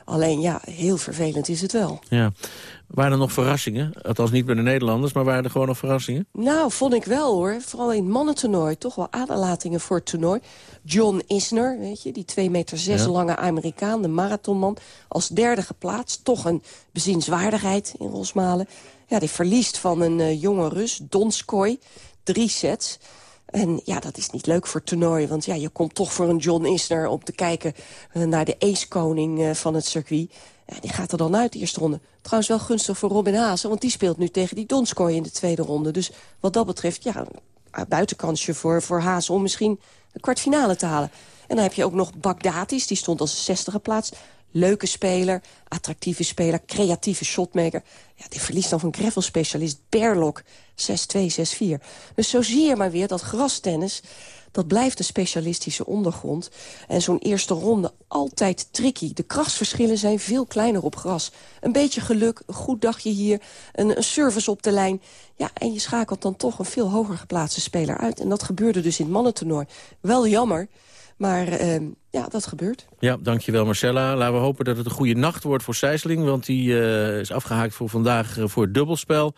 Alleen ja, heel vervelend is het wel. Ja. Waren er nog verrassingen? Althans niet bij de Nederlanders, maar waren er gewoon nog verrassingen? Nou, vond ik wel hoor. Vooral in het mannentoernooi. Toch wel aderlatingen voor het toernooi. John Isner, weet je, die 2 meter 6 Ja. lange Amerikaan, de marathonman. Als derde geplaatst. Toch een bezienswaardigheid in Rosmalen. Ja, die verliest van een eh, jonge Rus, Donskoy. Drie sets. En ja, dat is niet leuk voor toernooi. Want ja, je komt toch voor een John Isner om te kijken eh, naar de ace-koning eh, van het circuit. Ja, die gaat er dan uit, de eerste ronde. Trouwens wel gunstig voor Robin Haase, want die speelt nu tegen die Donskoy in de tweede ronde. Dus wat dat betreft, ja, een buitenkansje voor, voor Haase om misschien de kwartfinale te halen. En dan heb je ook nog Bagdatis, die stond als 60 geplaatst. Leuke speler, attractieve speler, creatieve shotmaker. Ja, die verliest dan van gravelspecialist Berlok 6-2, 6-4. Dus zo zie je maar weer dat grastennis, dat blijft een specialistische ondergrond. En zo'n eerste ronde altijd tricky. De krachtsverschillen zijn veel kleiner op gras. Een beetje geluk, een goed dagje hier, een, een service op de lijn. Ja, en je schakelt dan toch een veel hoger geplaatste speler uit. En dat gebeurde dus in het mannentoernooi. Wel jammer, maar ehm, ja, dat gebeurt. Ja, dankjewel Marcella. Laten we hopen dat het een goede nacht wordt voor Sijsling... want die eh, is afgehaakt voor vandaag eh, voor het dubbelspel.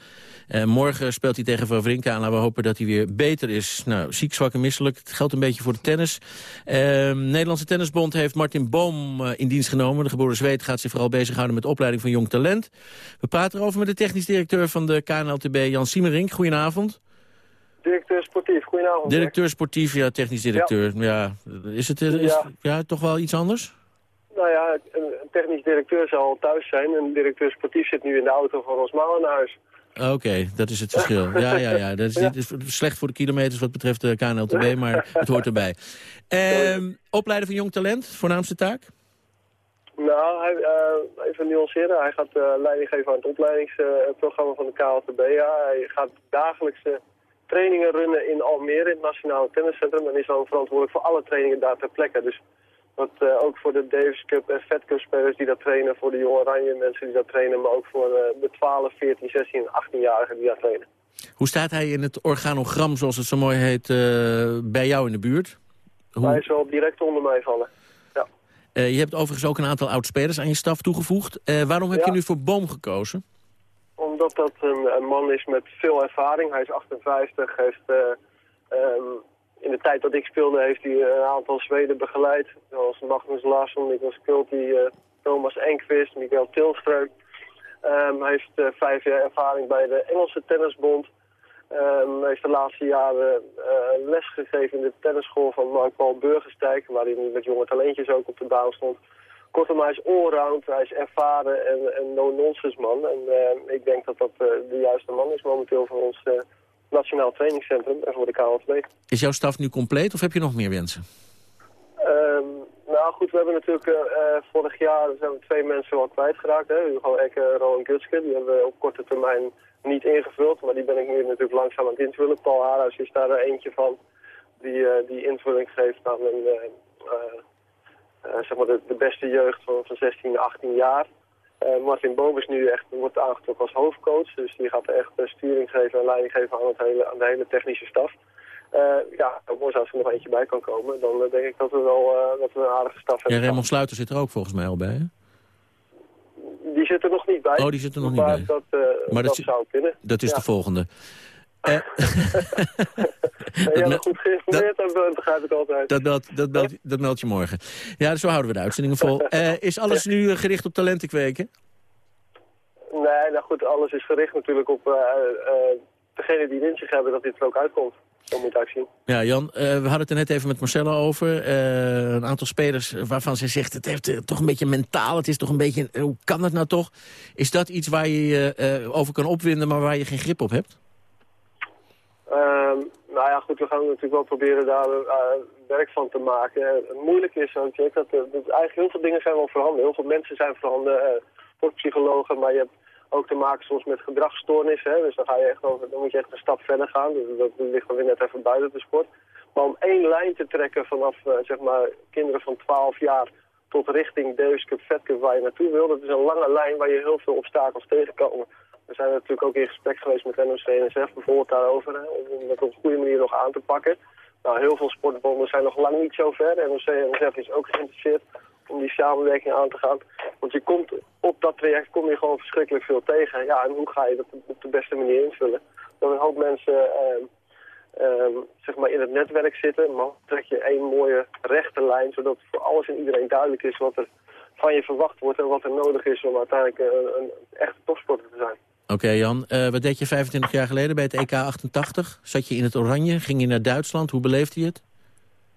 En morgen speelt hij tegen Wawrinka en laten we hopen dat hij weer beter is. Nou, ziek, zwak en misselijk. Het geldt een beetje voor de tennis. Ehm, Nederlandse Tennisbond heeft Martin Boom eh, in dienst genomen. De geboren Zweed gaat zich vooral bezighouden met opleiding van jong talent. We praten erover met de technisch directeur van de KNLTB, Jan Siemerink. Goedenavond. Directeur sportief, goedenavond. Directeur sportief, ja, technisch directeur. Ja. is het is, Ja. ja, toch wel iets anders? Nou ja, een technisch directeur zal al thuis zijn. Een directeur sportief zit nu in de auto van Rosmalen naar huis. Oké, dat is het verschil. Ja, ja, ja. Dat is, dit is slecht voor de kilometers wat betreft de KNLTB, maar het hoort erbij. Ehm, opleiden van jong talent, voornaamste taak? Nou, hij, eh, even nuanceren. Hij gaat eh, leiding geven aan het opleidingsprogramma van de KLTB. Ja. Hij gaat dagelijkse trainingen runnen in Almere, in het Nationale Tenniscentrum. En is dan verantwoordelijk voor alle trainingen daar ter plekke. Dus dat eh, ook voor de Davis Cup en Fed Cup spelers die dat trainen, voor de jonge oranje mensen die dat trainen, maar ook voor eh, de 12, 14, 16 en 18-jarigen die dat trainen. Hoe staat hij in het organogram, zoals het zo mooi heet, eh, bij jou in de buurt? Hoe- Hij zal direct onder mij vallen. Ja. Je hebt overigens ook een aantal oud-spelers aan je staf toegevoegd. Waarom heb Ja. je nu voor Boom gekozen? Omdat dat een, een man is met veel ervaring. Hij is 58, heeft eh, ehm, in de tijd dat ik speelde heeft hij een aantal Zweden begeleid. Zoals Magnus Larsson, Niklas Kulti, eh, Thomas Enquist, Miguel Tilström. Ehm, hij heeft eh, vijf jaar ervaring bij de Engelse Tennisbond. Ehm, hij heeft de laatste jaren eh, les gegeven in de tennisschool van Mark-Paul Burgerstijk, waar hij met jonge talentjes ook op de baan stond. Kortom, hij is allround, hij is ervaren en een no-nonsense man. En eh, ik denk dat dat eh, de juiste man is momenteel voor ons eh, Nationaal Trainingscentrum en voor de KLTB. Is jouw staf nu compleet of heb je nog meer wensen? Ehm, nou goed, we hebben natuurlijk vorig jaar zijn we twee mensen wel kwijtgeraakt. Hè? Hugo Ekke en Rowan Gutske. Die hebben we op korte termijn niet ingevuld. Maar die ben ik nu natuurlijk langzaam aan het invullen. Paul Haarhuis is daar eentje van. Die, die invulling geeft aan een, zeg maar de, de beste jeugd van, van 16, 18 jaar. Eh, Martin Boom is nu echt, wordt aangetrokken als hoofdcoach. Dus die gaat echt eh, sturing geven en leiding geven aan, het hele, aan de hele technische staf. Eh, ja, mooi als er nog eentje bij kan komen. Dan eh, denk ik dat we wel eh, dat we een aardige staf Ja, hebben. Raymond Sluiter zit er ook volgens mij al bij, hè? Die zit er nog niet bij. Oh, die zit er nog niet maar bij. Dat, eh, Maar dat, dat, zou kunnen. dat is Ja. de volgende. Jij bent goed geïnformeerd, dat, dat begrijp ik altijd. Dat dat, meld, dat meld je morgen. Ja, zo houden we de uitzendingen vol. Eh, is alles nu eh, gericht op talenten kweken? Nee, nou goed, alles is gericht natuurlijk op eh, degene die het in zich hebben, dat dit er ook uitkomt. Zo moet het zien. Ja, Jan, we hadden het er net even met Marcelo over. Een aantal spelers waarvan ze zegt, het heeft toch een beetje mentaal. Het is toch een beetje, hoe kan dat nou toch? Is dat iets waar je je over kan opwinden, maar waar je geen grip op hebt? Ehm, nou ja, goed, we gaan natuurlijk wel proberen daar eh, werk van te maken. Het moeilijke is ook, dat, eh, dat eigenlijk heel veel dingen zijn wel voorhanden. Heel veel mensen zijn voorhanden, eh, sportpsychologen, maar je hebt ook te maken soms met gedragsstoornissen. Hè? Dus dan, ga je echt over, dan moet je echt een stap verder gaan. Dus dat ligt dan weer net even buiten de sport. Maar om één lijn te trekken vanaf zeg maar kinderen van 12 jaar tot richting Fed Cup waar je naartoe wil. Dat is een lange lijn waar je heel veel obstakels tegenkomen. We zijn natuurlijk ook in gesprek geweest met NOC en NSF bijvoorbeeld daarover. Om dat op een goede manier nog aan te pakken. Nou, heel veel sportbonden zijn nog lang niet zo ver. NOC en NSF is ook geïnteresseerd om die samenwerking aan te gaan. Want je komt op dat traject kom je gewoon verschrikkelijk veel tegen. Ja, en hoe ga je dat op de beste manier invullen? Dan een hoop mensen ehm, zeg maar in het netwerk zitten. Maar trek je één mooie rechte lijn, zodat voor alles en iedereen duidelijk is wat er van je verwacht wordt en wat er nodig is om uiteindelijk een, een echte topsporter te zijn. Oké, Jan. Eh, wat deed je 25 jaar geleden bij het EK 88? Zat je in het oranje? Ging je naar Duitsland? Hoe beleefde je het?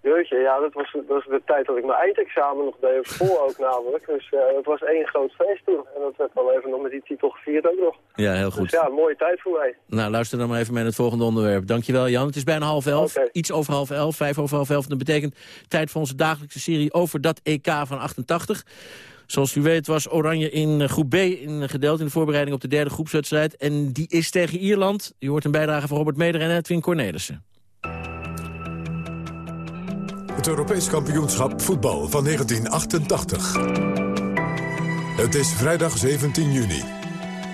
Jeetje, ja, dat was, dat was de tijd dat ik mijn eindexamen nog deed, op school ook namelijk. Dus eh het was één groot feest toen. En dat werd dan even nog met die titel gevierd ook nog. Ja, heel goed. Dus ja, mooie tijd voor mij. Nou, luister dan maar even mee naar het volgende onderwerp. Dankjewel, Jan. Het is bijna half elf. Oké. Iets over half elf, vijf over half elf. Dat betekent tijd voor onze dagelijkse serie over dat EK van 88. Zoals u weet was Oranje in eh, groep B in, gedeeld in de voorbereiding op de derde groepswedstrijd. En die is tegen Ierland. U hoort een bijdrage van Robert Meder en Edwin Cornelissen. Het Europees kampioenschap voetbal van 1988. Het is vrijdag 17 juni.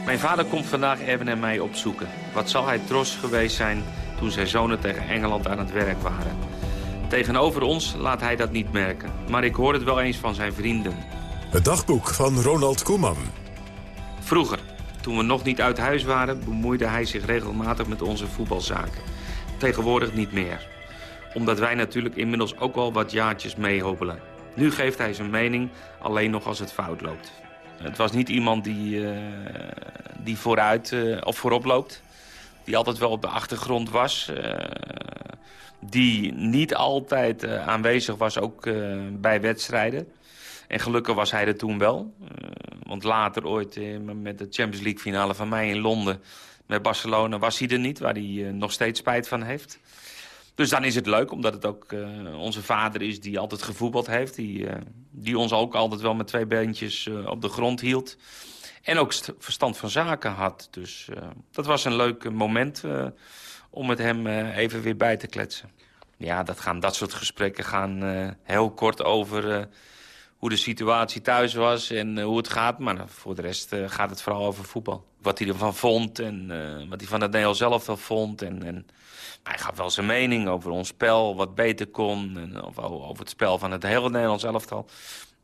Mijn vader komt vandaag Erwin en mij opzoeken. Wat zal hij trots geweest zijn toen zijn zonen tegen Engeland aan het werk waren. Tegenover ons laat hij dat niet merken. Maar ik hoor het wel eens van zijn vrienden. Het dagboek van Ronald Koeman. Vroeger, toen we nog niet uit huis waren... bemoeide hij zich regelmatig met onze voetbalzaken. Tegenwoordig niet meer. Omdat wij natuurlijk inmiddels ook al wat jaartjes meehobbelen. Nu geeft hij zijn mening alleen nog als het fout loopt. Het was niet iemand die, eh, die vooruit eh, of voorop loopt. Die altijd wel op de achtergrond was. eh, die niet altijd aanwezig was, ook bij wedstrijden. En gelukkig was hij er toen wel. Eh, want later ooit eh, met de Champions League finale van mij in Londen... met Barcelona was hij er niet, waar hij eh, nog steeds spijt van heeft. Dus dan is het leuk, omdat het ook onze vader is die altijd gevoetbald heeft. Die, die ons ook altijd wel met twee beentjes op de grond hield. En ook st- verstand van zaken had. Dus dat was een leuk moment om met hem even weer bij te kletsen. Ja, dat, gaan, dat soort gesprekken gaan heel kort over hoe de situatie thuis was en eh, hoe het gaat. Maar voor de rest eh, gaat het vooral over voetbal. Wat hij ervan vond en eh, wat hij van het Nederlands zelf wel vond. En, en hij gaf wel zijn mening over ons spel, wat beter kon. En, of over het spel van het hele Nederlands elftal.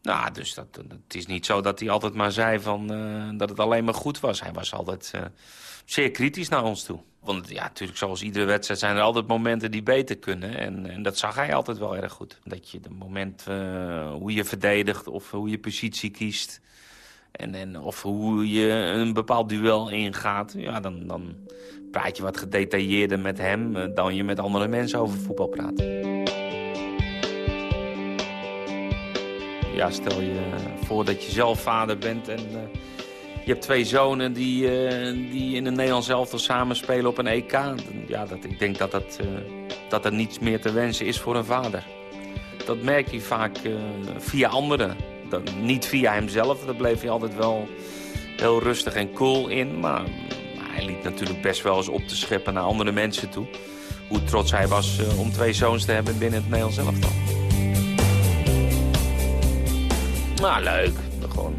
Nou, dus dat, het is niet zo dat hij altijd maar zei van, eh, dat het alleen maar goed was. Hij was altijd eh, zeer kritisch naar ons toe. Want ja, natuurlijk, zoals iedere wedstrijd zijn er altijd momenten die beter kunnen. En, en dat zag hij altijd wel erg goed. Dat je de moment eh, hoe je verdedigt of hoe je positie kiest... En, en of hoe je een bepaald duel ingaat, ja, dan, dan praat je wat gedetailleerder met hem... dan je met andere mensen over voetbal praat. Ja, stel je voor dat je zelf vader bent en eh, je hebt twee zonen die, eh, die in een Nederlands elftal samenspelen op een EK. Ja, dat, ik denk dat, dat, eh, dat er niets meer te wensen is voor een vader. Dat merk je vaak via anderen. Dat, niet via hemzelf, daar bleef hij altijd wel heel rustig en cool in. Maar, hij liet natuurlijk best wel eens op te scheppen naar andere mensen toe. Hoe trots hij was om twee zoons te hebben binnen het Nederlands elftal. Nou, leuk. Gewoon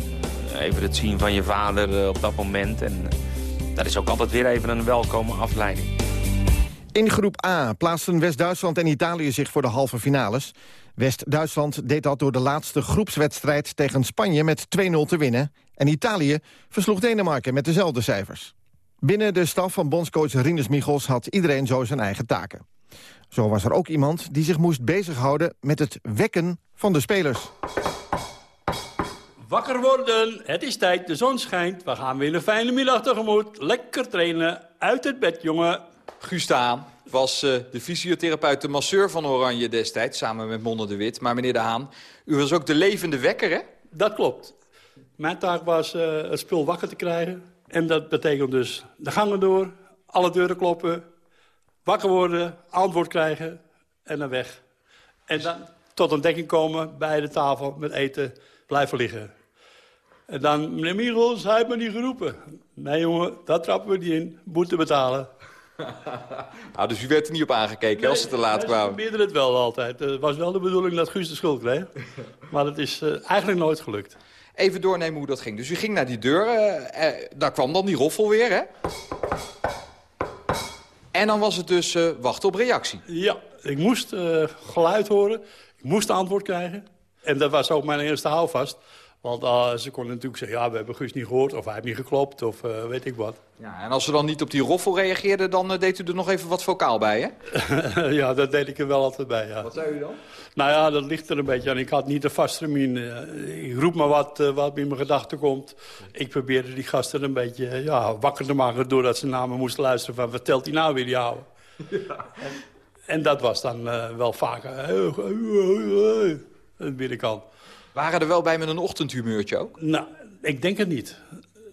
even het zien van je vader eh, op dat moment. En eh, dat is ook altijd weer even een welkome afleiding. In groep A plaatsten West-Duitsland en Italië zich voor de halve finales. West-Duitsland deed dat door de laatste groepswedstrijd tegen Spanje met 2-0 te winnen. En Italië versloeg Denemarken met dezelfde cijfers. Binnen de staf van bondscoach Rinus Michels had iedereen zo zijn eigen taken. Zo was er ook iemand die zich moest bezighouden met het wekken van de spelers. Wakker worden, het is tijd, de zon schijnt. We gaan weer een fijne middag tegemoet. Lekker trainen, uit het bed, jongen. Haan was uh, de fysiotherapeut, de masseur van Oranje destijds... samen met Monne de Wit. Maar meneer de Haan, u was ook de levende wekker, hè? Dat klopt. Mijn taak was uh, het spul wakker te krijgen. En dat betekent dus de gangen door, alle deuren kloppen... wakker worden, antwoord krijgen en dan weg. En dan tot een dekking komen bij de tafel met eten, blijven liggen. En dan, meneer Michels, hij heeft me niet geroepen. Nee jongen, dat trappen we niet in. Boete betalen. nou, dus u werd er niet op aangekeken nee, als ze te laat kwamen? Ik probeerde het wel altijd. Het was wel de bedoeling dat Guus de schuld kreeg. maar dat is uh, eigenlijk nooit gelukt. Even doornemen hoe dat ging. Dus u ging naar die deur. Uh, uh, daar kwam dan die roffel weer, hè? En dan was het dus wachten op reactie. Ja, ik moest geluid horen. Ik moest antwoord krijgen. En dat was ook mijn eerste houvast. Want uh, ze konden natuurlijk zeggen, ja, we hebben Guus niet gehoord... of hij heeft niet geklopt, of uh, weet ik wat. Ja, en als ze dan niet op die roffel reageerden... dan uh, deed u er nog even wat vocaal bij, hè? ja, dat deed ik er wel altijd bij, ja. Wat zei u dan? Nou ja, dat ligt er een beetje aan. Ik had niet de vaste Ik roep maar wat, wat in mijn gedachten komt. Ik probeerde die gasten een beetje ja, wakker te maken... doordat ze naar me moesten luisteren van... wat telt hij nou weer, die ouwe? Ja. En, en, dat was dan wel vaker... aan de binnenkant. Waren er wel bij met een ochtendhumeurtje ook? Nou, ik denk het niet.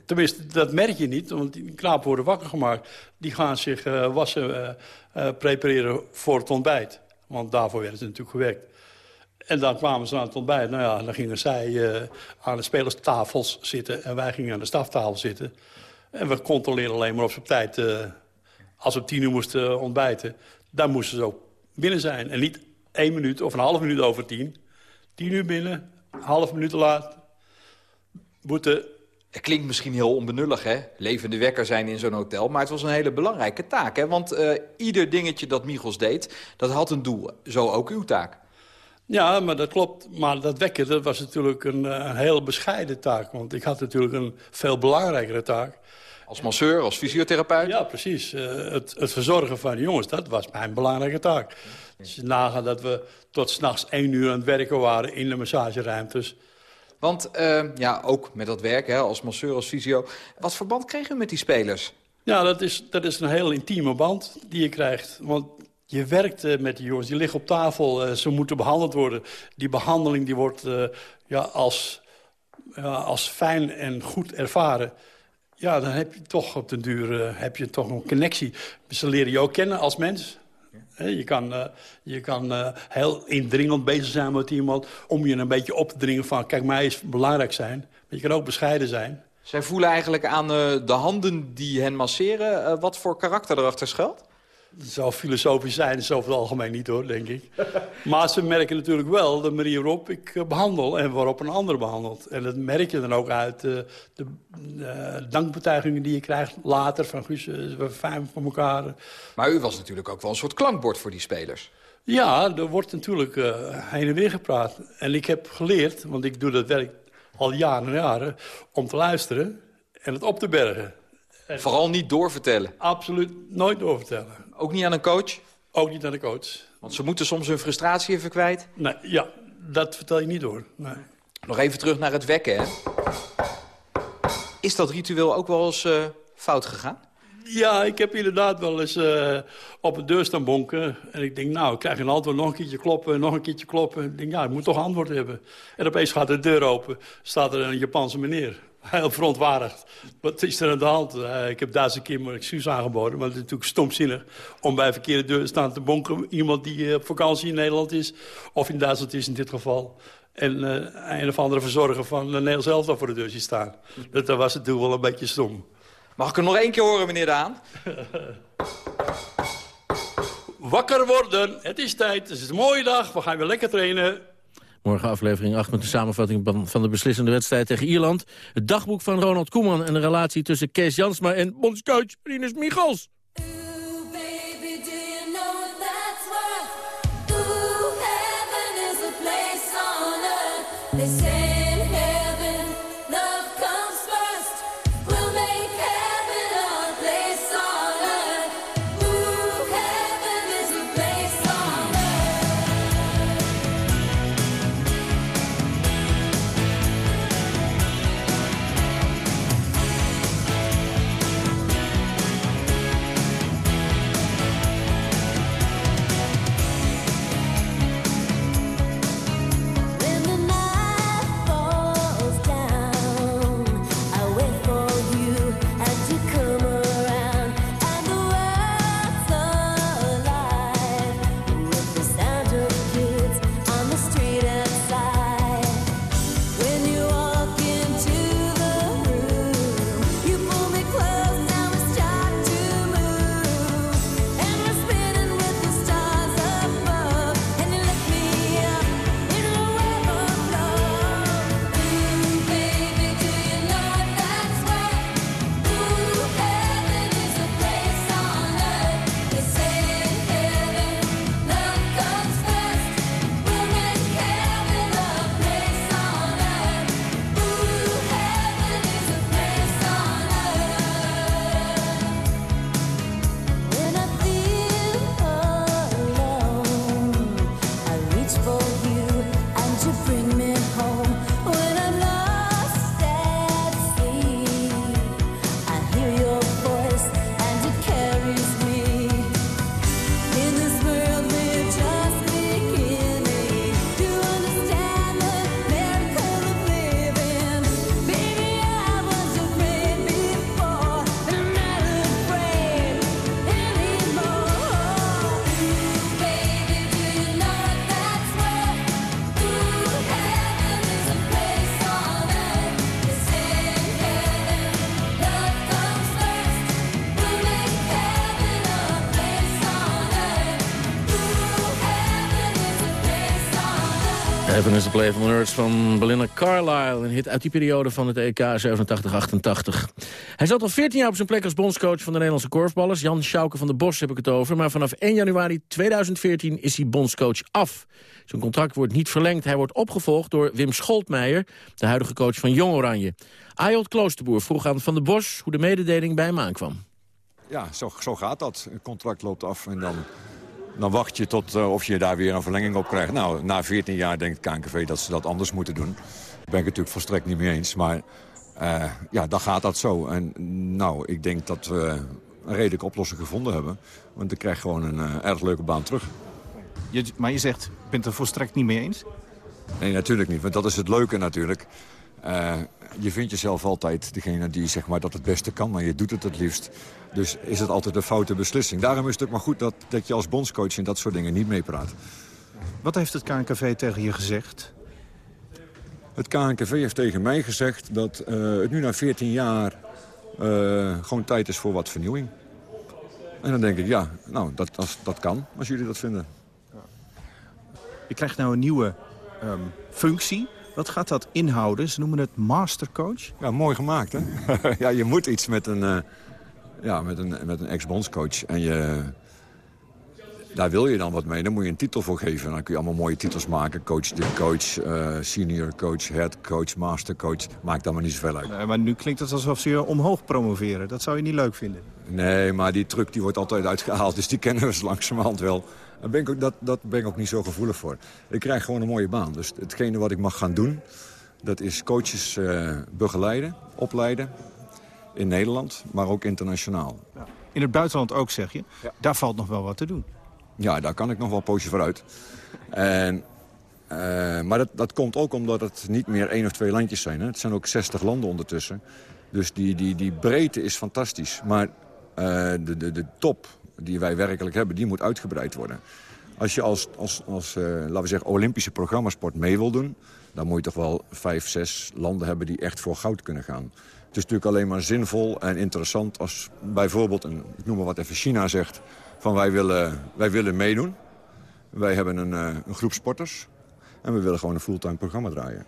Tenminste, dat merk je niet, want die knapen worden wakker gemaakt. Die gaan zich uh, wassen, uh, uh, prepareren voor het ontbijt. Want daarvoor werden ze natuurlijk gewerkt. En dan kwamen ze aan het ontbijt. Nou ja, dan gingen zij aan de spelerstafels zitten... en wij gingen aan de staftafel zitten. En we controleerden alleen maar of ze op tijd... als we op tien uur moesten ontbijten... dan moesten ze ook binnen zijn. En niet één minuut of een half minuut over tien. Tien uur binnen, half minuut laat, boete. Het klinkt misschien heel onbenullig, hè? Levende wekker zijn in zo'n hotel. Maar het was een hele belangrijke taak, hè? Want uh, ieder dingetje dat Michels deed, dat had een doel. Zo ook uw taak. Ja, maar dat klopt. Maar dat wekken, dat was natuurlijk een, eh, een heel bescheiden taak. Want ik had natuurlijk een veel belangrijkere taak. Als masseur, als fysiotherapeut? Ja, precies. Uh, het, het, verzorgen van de jongens, dat was mijn belangrijke taak. Dus nagaan dat we tot s'nachts één uur aan het werken waren in de massageruimtes. Want uh, ja, ook met dat werk hè, als masseur, als fysio. Wat verband kreeg u met die spelers? Ja, dat is, dat is een heel intieme band die je krijgt. Want je werkt uh, met die jongens, die liggen op tafel, uh, ze moeten behandeld worden. Die behandeling die wordt ja, als, als fijn en goed ervaren. Ja, dan heb je toch op den duur heb je toch een connectie. Ze leren je ook kennen als mens. Je kan, uh, je kan uh, heel indringend bezig zijn met iemand... om je een beetje op te dringen van... kijk, mij is belangrijk zijn. Maar je kan ook bescheiden zijn. Zij voelen eigenlijk aan de handen die hen masseren... wat voor karakter erachter schuilt? Het zou filosofisch zijn, is over het algemeen niet hoor, denk ik. maar ze merken natuurlijk wel de manier waarop ik eh, behandel en waarop een ander behandelt. En dat merk je dan ook uit uh, de uh, dankbetuigingen die je krijgt later van Guus, we fijn voor elkaar. Maar u was natuurlijk ook wel een soort klankbord voor die spelers. Ja, er wordt natuurlijk heen en weer gepraat. En ik heb geleerd, want ik doe dat werk al jaren en jaren, om te luisteren en het op te bergen. Vooral niet doorvertellen? Absoluut nooit doorvertellen. Ook niet aan een coach? Ook niet aan de coach. Want ze moeten soms hun frustratie even kwijt? Nee, ja, dat vertel je niet door. Nee. Nog even terug naar het wekken, hè? Is dat ritueel ook wel eens uh, fout gegaan? Ja, ik heb inderdaad wel eens uh, op een deur staan bonken. En ik denk, nou, ik krijg een antwoord, nog een keertje kloppen, nog een keertje kloppen. Ik denk, ja, ik moet toch antwoord hebben. En opeens gaat de deur open, staat er een Japanse meneer heel verontwaardigd. Wat is er aan de hand? Uh, ik heb duizend keer mijn excuus aangeboden. Maar het is natuurlijk stomzinnig om bij verkeerde deur te staan te bonken. Iemand die uh, op vakantie in Nederland is. Of in Duitsland is in dit geval. En uh, een of andere verzorger van Nederland zelf voor de deur ziet staan. Dat, dat was natuurlijk wel een beetje stom. Mag ik er nog één keer horen, meneer Daan? Wakker worden, het is tijd, het is een mooie dag, we gaan weer lekker trainen. Morgen aflevering 8 met de samenvatting van de beslissende wedstrijd tegen Ierland. Het dagboek van Ronald Koeman en de relatie tussen Kees Jansma en bondscoach Rinus Michels. Is the Play on Earth van Belinda Carlisle. Een hit uit die periode van het EK 87-88. Hij zat al 14 jaar op zijn plek als bondscoach van de Nederlandse korfballers. Jan Schauke van der Bos heb ik het over. Maar vanaf 1 januari 2014 is hij bondscoach af. Zijn contract wordt niet verlengd. Hij wordt opgevolgd door Wim Scholtmeijer, de huidige coach van Jong Oranje. Ayot Kloosterboer vroeg aan Van der Bos hoe de mededeling bij hem aankwam. Ja, zo, zo gaat dat. Een contract loopt af en dan, dan wacht je tot eh, of je daar weer een verlenging op krijgt. Nou, na 14 jaar denkt KNKV dat ze dat anders moeten doen. Daar ben ik het natuurlijk volstrekt niet mee eens. Maar eh, ja, dan gaat dat zo. En nou, ik denk dat we een redelijke oplossing gevonden hebben. Want ik krijg gewoon een eh, erg leuke baan terug. Je, maar je zegt, ik ben het er volstrekt niet mee eens? Nee, natuurlijk niet. Want dat is het leuke natuurlijk. Je vindt jezelf altijd degene die zeg maar, dat het beste kan, maar je doet het het liefst. Dus is het altijd een foute beslissing. Daarom is het ook maar goed dat, dat je als bondscoach in dat soort dingen niet meepraat. Wat heeft het KNKV tegen je gezegd? Het KNKV heeft tegen mij gezegd dat eh, het nu na 14 jaar eh, gewoon tijd is voor wat vernieuwing. En dan denk ik, ja, nou, dat, dat, dat kan, als jullie dat vinden. Je krijgt nou een nieuwe ehm, functie. Wat gaat dat inhouden? Ze noemen het mastercoach. Ja, mooi gemaakt, hè? ja, je moet iets met een, eh, ja, met een, met een ex-bondscoach. En je, daar wil je dan wat mee. Dan moet je een titel voor geven. Dan kun je allemaal mooie titels maken. Coach de coach, eh, senior coach, head coach, mastercoach. Maakt allemaal niet zoveel uit. Eh, maar nu klinkt het alsof ze je omhoog promoveren. Dat zou je niet leuk vinden. Nee, maar die truc die wordt altijd uitgehaald. Dus die kennen we langzamerhand wel. Daar ben ik ook, dat, dat ben ik ook niet zo gevoelig voor. Ik krijg gewoon een mooie baan. Dus hetgene wat ik mag gaan doen... dat is coaches eh, begeleiden, opleiden. In Nederland, maar ook internationaal. In het buitenland ook, zeg je. Daar valt nog wel wat te doen. Ja, daar kan ik nog wel een poosje vooruit. En, eh, maar dat, dat komt ook omdat het niet meer één of twee landjes zijn. Hè. Het zijn ook 60 landen ondertussen. Dus die, die, die breedte is fantastisch. Maar eh, de, de, de top die wij werkelijk hebben, die moet uitgebreid worden. Als je als, als, als eh, laten we zeggen, Olympische programmasport mee wil doen... dan moet je toch wel vijf, zes landen hebben die echt voor goud kunnen gaan. Het is natuurlijk alleen maar zinvol en interessant als bijvoorbeeld, een, ik noem maar wat even, China zegt... van wij willen, wij willen meedoen. Wij hebben een, eh, een groep sporters en we willen gewoon een fulltime programma draaien.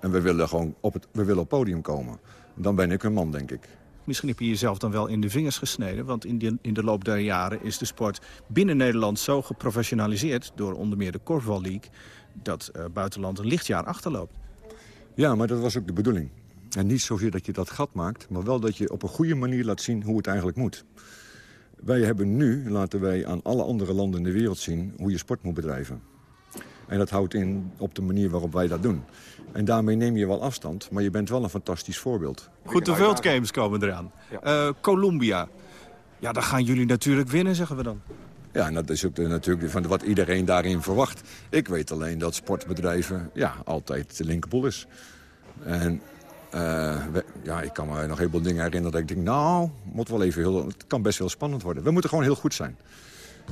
En we willen gewoon op het, we willen op podium komen. Dan ben ik een man, denk ik. Misschien heb je jezelf dan wel in de vingers gesneden. Want in de, in de loop der jaren is de sport binnen Nederland zo geprofessionaliseerd... door onder meer de Korfbal League... dat uh, buitenland een lichtjaar achterloopt. Ja, maar dat was ook de bedoeling. En niet zozeer dat je dat gat maakt... maar wel dat je op een goede manier laat zien hoe het eigenlijk moet. Wij hebben nu, laten wij aan alle andere landen in de wereld zien... hoe je sport moet bedrijven. En dat houdt in op de manier waarop wij dat doen. En daarmee neem je wel afstand, maar je bent wel een fantastisch voorbeeld. Goed, de World Games komen eraan. Ja. Uh, Colombia. Ja, daar gaan jullie natuurlijk winnen, zeggen we dan. Ja, en dat is ook de, natuurlijk van wat iedereen daarin verwacht. Ik weet alleen dat sportbedrijven ja, altijd de linkerpool is. En uh, we, ja, ik kan me nog een heleboel dingen herinneren dat ik denk... nou, moet wel even heel, het kan best wel spannend worden. We moeten gewoon heel goed zijn.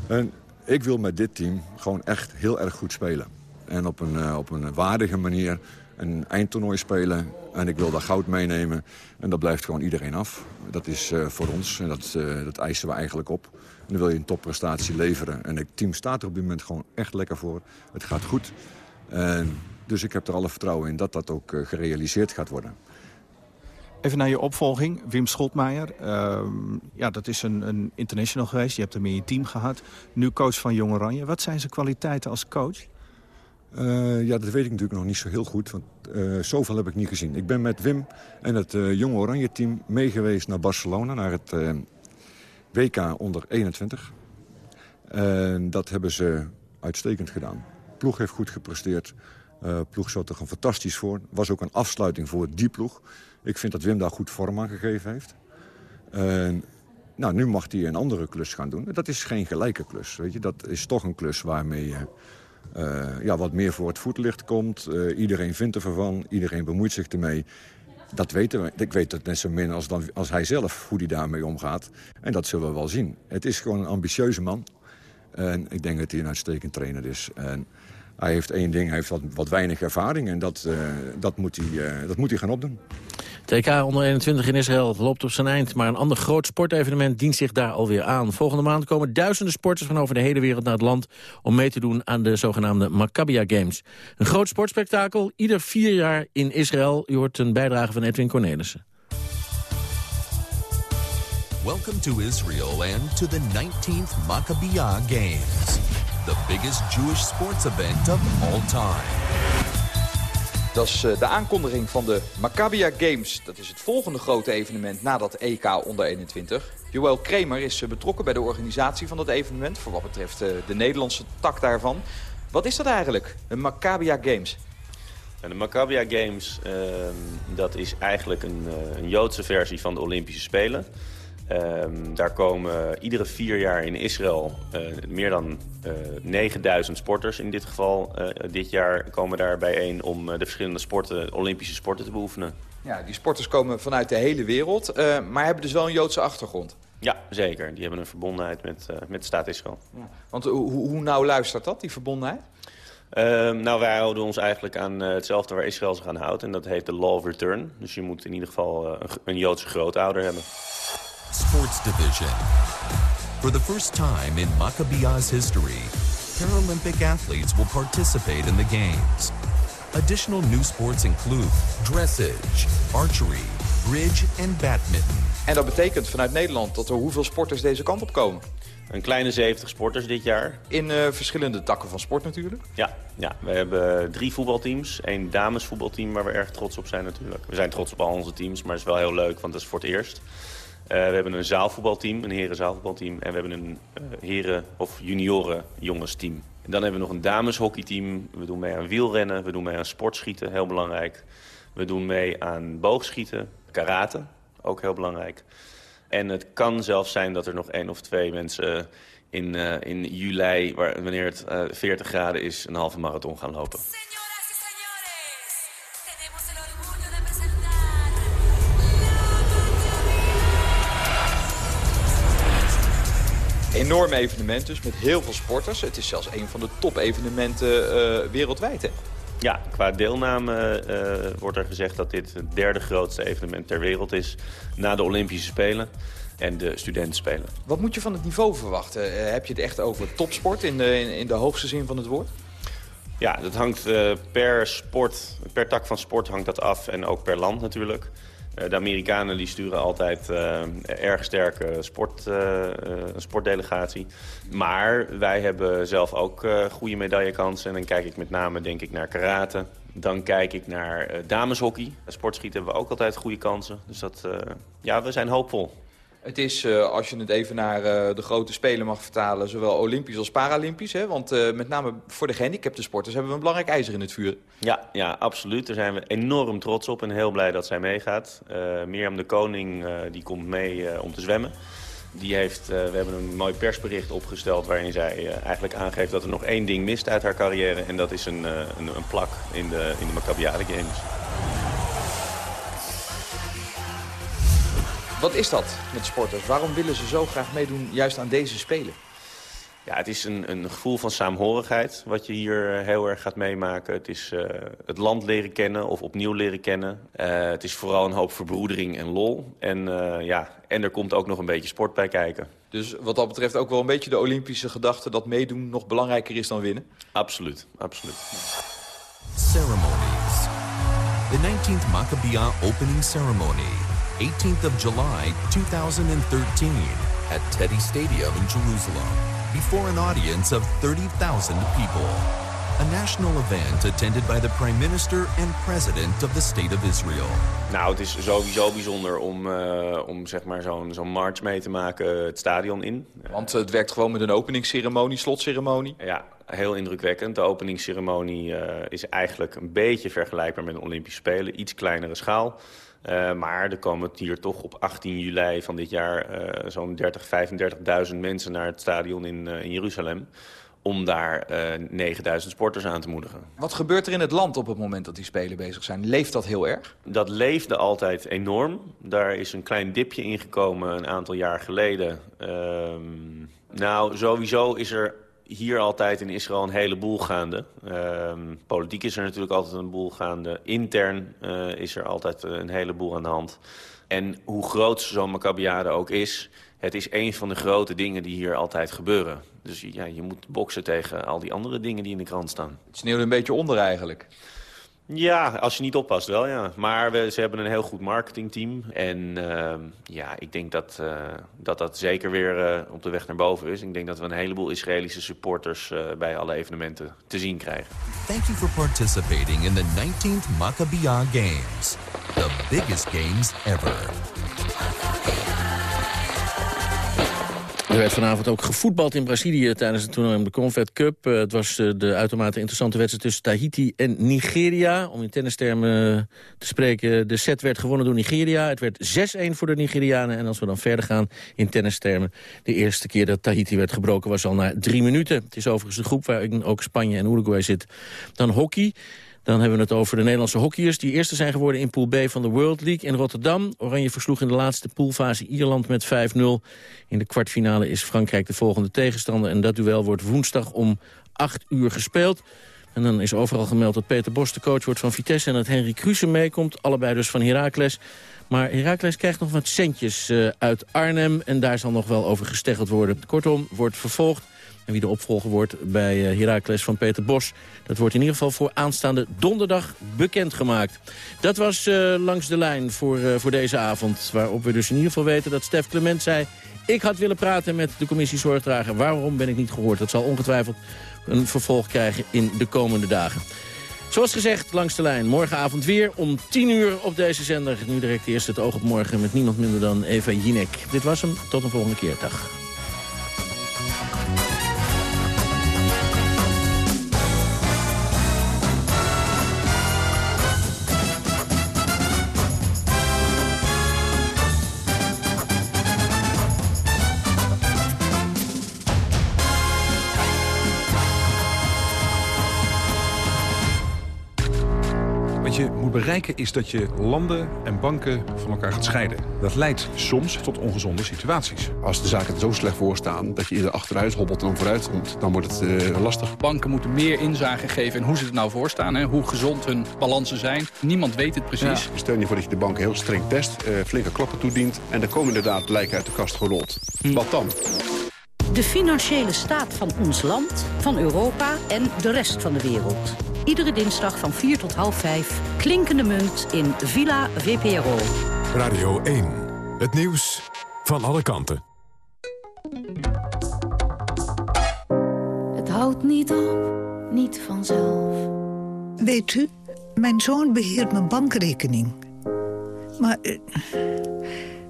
En ik wil met dit team gewoon echt heel erg goed spelen. En op een, uh, op een waardige manier een eindtoernooi spelen. En ik wil daar goud meenemen. En dat blijft gewoon iedereen af. Dat is uh, voor ons en dat, uh, dat eisen we eigenlijk op. En dan wil je een topprestatie leveren. En het team staat er op dit moment gewoon echt lekker voor. Het gaat goed. Dus ik heb er alle vertrouwen in dat dat ook gerealiseerd gaat worden. Even naar je opvolging, Wim Schotmeijer. Uh, ja, dat is een, een, international geweest. Je hebt hem in je team gehad. Nu coach van Jong Oranje. Wat zijn zijn kwaliteiten als coach? Uh, ja, dat weet ik natuurlijk nog niet zo heel goed. Want uh, zoveel heb ik niet gezien. Ik ben met Wim en het uh, Jong Oranje team meegeweest naar Barcelona. Naar het WK onder 21. En dat hebben ze uitstekend gedaan. Ploeg heeft goed gepresteerd. Ploeg zat er gewoon fantastisch voor. Was ook een afsluiting voor die ploeg. Ik vind dat Wim daar goed vorm aan gegeven heeft. En, nou, nu mag hij een andere klus gaan doen. Dat is geen gelijke klus. Weet je? Dat is toch een klus waarmee je uh, ja, wat meer voor het voetlicht komt. Uh, iedereen vindt ervan, iedereen bemoeit zich ermee. Dat weten we. Ik weet het net zo min als, dan, als hij zelf, hoe hij daarmee omgaat. En dat zullen we wel zien. Het is gewoon een ambitieuze man. En ik denk dat hij een uitstekend trainer is. En hij heeft één ding, hij heeft wat, weinig ervaring. En dat, uh, dat, moet hij, dat moet hij gaan opdoen. TK onder 21 in Israël loopt op zijn eind. Maar een ander groot sportevenement dient zich daar alweer aan. Volgende maand komen duizenden sporters van over de hele wereld naar het land... om mee te doen aan de zogenaamde Maccabia Games. Een groot sportspektakel, ieder vier jaar in Israël. U hoort een bijdrage van Edwin Cornelissen. Welcome to Israel and to the 19th Maccabia Games. The biggest Jewish sports event of all time. Dat is de aankondiging van de Maccabia Games. Dat is het volgende grote evenement na dat EK onder 21. Joël Kremer is betrokken bij de organisatie van dat evenement... voor wat betreft de Nederlandse tak daarvan. Wat is dat eigenlijk, een Maccabia Games? De Maccabia Games, uh, dat is eigenlijk een, een Joodse versie van de Olympische Spelen... Um, daar komen iedere vier jaar in Israël uh, meer dan uh, 9000 sporters in dit geval. Uh, dit jaar komen daar bijeen om de verschillende sporten, Olympische sporten te beoefenen. Ja, die sporters komen vanuit de hele wereld, maar hebben dus wel een Joodse achtergrond. Ja, zeker. Die hebben een verbondenheid met, met de staat Israël. Ja. Want hoe, hoe nauw luistert dat, die verbondenheid? Uh, nou, wij houden ons eigenlijk aan uh, hetzelfde waar Israël zich aan houdt. En dat heet de Law of Return. Dus je moet in ieder geval uh, een, een Joodse grootouder hebben. Sports Division. For the first time in Maccabia's history, Paralympic athletes will participate in the Games. Additional new sports include dressage, archery, bridge en badminton. En dat betekent vanuit Nederland dat er hoeveel sporters deze kant op komen? Een kleine 70 sporters dit jaar. In uh, verschillende takken van sport natuurlijk? Ja, ja, we hebben drie voetbalteams. Eén damesvoetbalteam waar we erg trots op zijn natuurlijk. We zijn trots op al onze teams, maar het is wel heel leuk, want dat is voor het eerst. Uh, we hebben een zaalvoetbalteam, een herenzaalvoetbalteam. En we hebben een uh, heren- of junioren jongensteam. En dan hebben we nog een dameshockeyteam. We doen mee aan wielrennen, we doen mee aan sportschieten, heel belangrijk. We doen mee aan boogschieten, karate, ook heel belangrijk. En het kan zelfs zijn dat er nog één of twee mensen in, uh, in juli, wanneer het 40 graden is, een halve marathon gaan lopen. Enorm evenement dus, met heel veel sporters. Het is zelfs een van de top-evenementen uh, wereldwijd, hè? Ja, qua deelname uh, wordt er gezegd dat dit het derde grootste evenement ter wereld is... na de Olympische Spelen en de studentenspelen. Wat moet je van het niveau verwachten? Uh, heb je het echt over topsport in de, in, in de hoogste zin van het woord? Ja, dat hangt uh, per sport, per tak van sport hangt dat af en ook per land natuurlijk. Uh, de Amerikanen die sturen altijd uh, erg sterke sport, een sportdelegatie. Maar wij hebben zelf ook goede medaillekansen. En dan kijk ik met name denk ik naar karate. Dan kijk ik naar dameshockey. Sportschieten hebben we ook altijd goede kansen. Dus dat, ja, we zijn hoopvol. Het is, uh, als je het even naar uh, de grote spelen mag vertalen... zowel olympisch als paralympisch. Hè? Want uh, met name voor de gehandicapte sporters hebben we een belangrijk ijzer in het vuur. Ja, ja absoluut. Daar zijn we enorm trots op en heel blij dat zij meegaat. Mirjam de Koning die komt mee om te zwemmen. Die heeft, we hebben een mooi persbericht opgesteld waarin zij eigenlijk aangeeft... dat er nog één ding mist uit haar carrière. En dat is een, een, een plak in de, in de Games. Wat is dat met sporters? Waarom willen ze zo graag meedoen juist aan deze Spelen? Ja, het is een, een gevoel van saamhorigheid wat je hier heel erg gaat meemaken. Het is uh, het land leren kennen of opnieuw leren kennen. Uh, het is vooral een hoop verbroedering en lol. En, uh, ja, en er komt ook nog een beetje sport bij kijken. Dus wat dat betreft ook wel een beetje de Olympische gedachte... dat meedoen nog belangrijker is dan winnen? Absoluut, absoluut. Ceremonies. The 19th Maccabia opening ceremony. 18th of July 2013 at Teddy Stadium in Jerusalem before an audience of 30,000 people. A national event attended by the Prime Minister and President of the State of Israel. Nou, het is sowieso bijzonder om, uh, om zeg maar zo'n zo'n march mee te maken het stadion in. Want het werkt gewoon met een openingsceremonie, slotceremonie. Ja, heel indrukwekkend. De openingsceremonie eh, is eigenlijk een beetje vergelijkbaar met de Olympische Spelen. Iets kleinere schaal. Uh, maar er komen hier toch op 18 juli van dit jaar uh, zo'n 30, 35.000 mensen naar het stadion in, uh, in Jeruzalem. Om daar 9000 sporters aan te moedigen. Wat gebeurt er in het land op het moment dat die Spelen bezig zijn? Leeft dat heel erg? Dat leefde altijd enorm. Daar is een klein dipje ingekomen een aantal jaar geleden. Ehm, nou, sowieso is er hier altijd in Israël een heleboel gaande. Uh, politiek is er natuurlijk altijd een boel gaande. Intern uh, is er altijd een heleboel aan de hand. En hoe groot zo'n Maccabiade ook is... het is een van de grote dingen die hier altijd gebeuren. Dus ja, je moet boksen tegen al die andere dingen die in de krant staan. Het sneeuwt een beetje onder eigenlijk. Ja, als je niet oppast wel, ja. Maar ze hebben een heel goed marketingteam. En uh, ja, ik denk dat, uh, dat dat zeker weer uh, op de weg naar boven is. Ik denk dat we een heleboel Israëlische supporters uh, bij alle evenementen te zien krijgen. Thank you for participating in the 19th Maccabia Games. The biggest games ever. Er werd vanavond ook gevoetbald in Brazilië tijdens het toernooi de Confed Cup. Uh, het was uh, de uitermate interessante wedstrijd tussen Tahiti en Nigeria. Om in tennistermen te spreken, de set werd gewonnen door Nigeria. Het werd 6-1 voor de Nigerianen. En als we dan verder gaan in tennistermen... de eerste keer dat Tahiti werd gebroken was al na drie minuten. Het is overigens de groep waarin ook Spanje en Uruguay zit. Dan hockey. Dan hebben we het over de Nederlandse hockeyers... die eerste zijn geworden in Pool B van de World League in Rotterdam. Oranje versloeg in de laatste poolfase Ierland met 5-0. In de kwartfinale is Frankrijk de volgende tegenstander... en dat duel wordt woensdag om 8 uur gespeeld. En dan is overal gemeld dat Peter Bos de coach wordt van Vitesse... en dat Henry Kruse meekomt, allebei dus van Heracles... Maar Heracles krijgt nog wat centjes uh, uit Arnhem... en daar zal nog wel over gesteggeld worden. Kortom, wordt vervolgd. En wie de opvolger wordt bij uh, Heracles van Peter Bos... dat wordt in ieder geval voor aanstaande donderdag bekendgemaakt. Dat was uh, langs de lijn voor, uh, voor deze avond. Waarop we dus in ieder geval weten dat Stef Clement zei... ik had willen praten met de commissie Zorgdrager. Waarom ben ik niet gehoord? Dat zal ongetwijfeld een vervolg krijgen in de komende dagen. Zoals gezegd, langs de lijn. Morgenavond weer om 10 uur op deze zender. Nu direct eerst het oog op morgen met niemand minder dan Eva Jinek. Dit was hem. Tot een volgende keer. Dag. Bereiken is dat je landen en banken van elkaar gaat scheiden. Dat leidt soms tot ongezonde situaties. Als de zaken er zo slecht voor staan dat je eerder achteruit hobbelt dan vooruit komt, dan wordt het uh, lastig. Banken moeten meer inzage geven in hoe ze er nou voor staan, hè, hoe gezond hun balansen zijn. Niemand weet het precies. Ja. Stel je voor dat je de banken heel streng test, uh, flinke klappen toedient en dan komen inderdaad lijken uit de kast gerold. Hm. Wat dan? De financiële staat van ons land, van Europa en de rest van de wereld. Iedere dinsdag van 4 tot half 5. Klinkende munt in Villa VPRO. Radio 1. Het nieuws van alle kanten. Het houdt niet op, niet vanzelf. Weet u, mijn zoon beheert mijn bankrekening. Maar uh,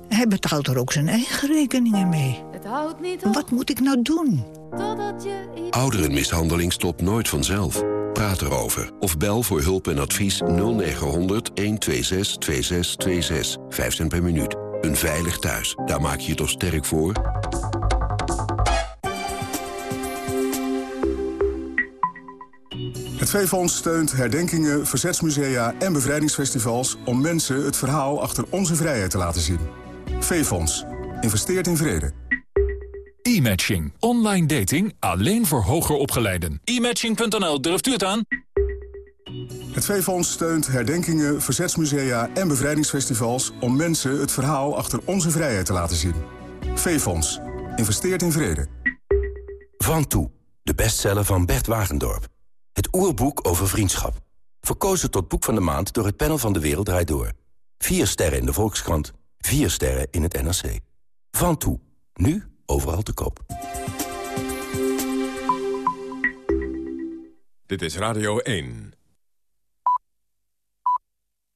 hij betaalt er ook zijn eigen rekeningen mee. Het houdt niet op. Wat moet ik nou doen? Ouderenmishandeling stopt nooit vanzelf. Praat erover. Of bel voor hulp en advies 0900 126 2626. 5 cent per minuut. Een veilig thuis. Daar maak je je toch sterk voor? Het V-Fonds steunt herdenkingen, verzetsmusea en bevrijdingsfestivals... om mensen het verhaal achter onze vrijheid te laten zien. V-Fonds. Investeert in vrede. E-matching. Online dating alleen voor hoger opgeleiden. E-matching.nl, durft u het aan? Het V-Fonds steunt herdenkingen, verzetsmusea en bevrijdingsfestivals... om mensen het verhaal achter onze vrijheid te laten zien. V-Fonds. Investeert in vrede. Van Toe, de bestseller van Bert Wagendorp. Het oerboek over vriendschap. Verkozen tot boek van de maand door het panel van De Wereld Draait Door. Vier sterren in de Volkskrant, vier sterren in het NRC. Van Toe, nu overal te koop. Dit is Radio 1.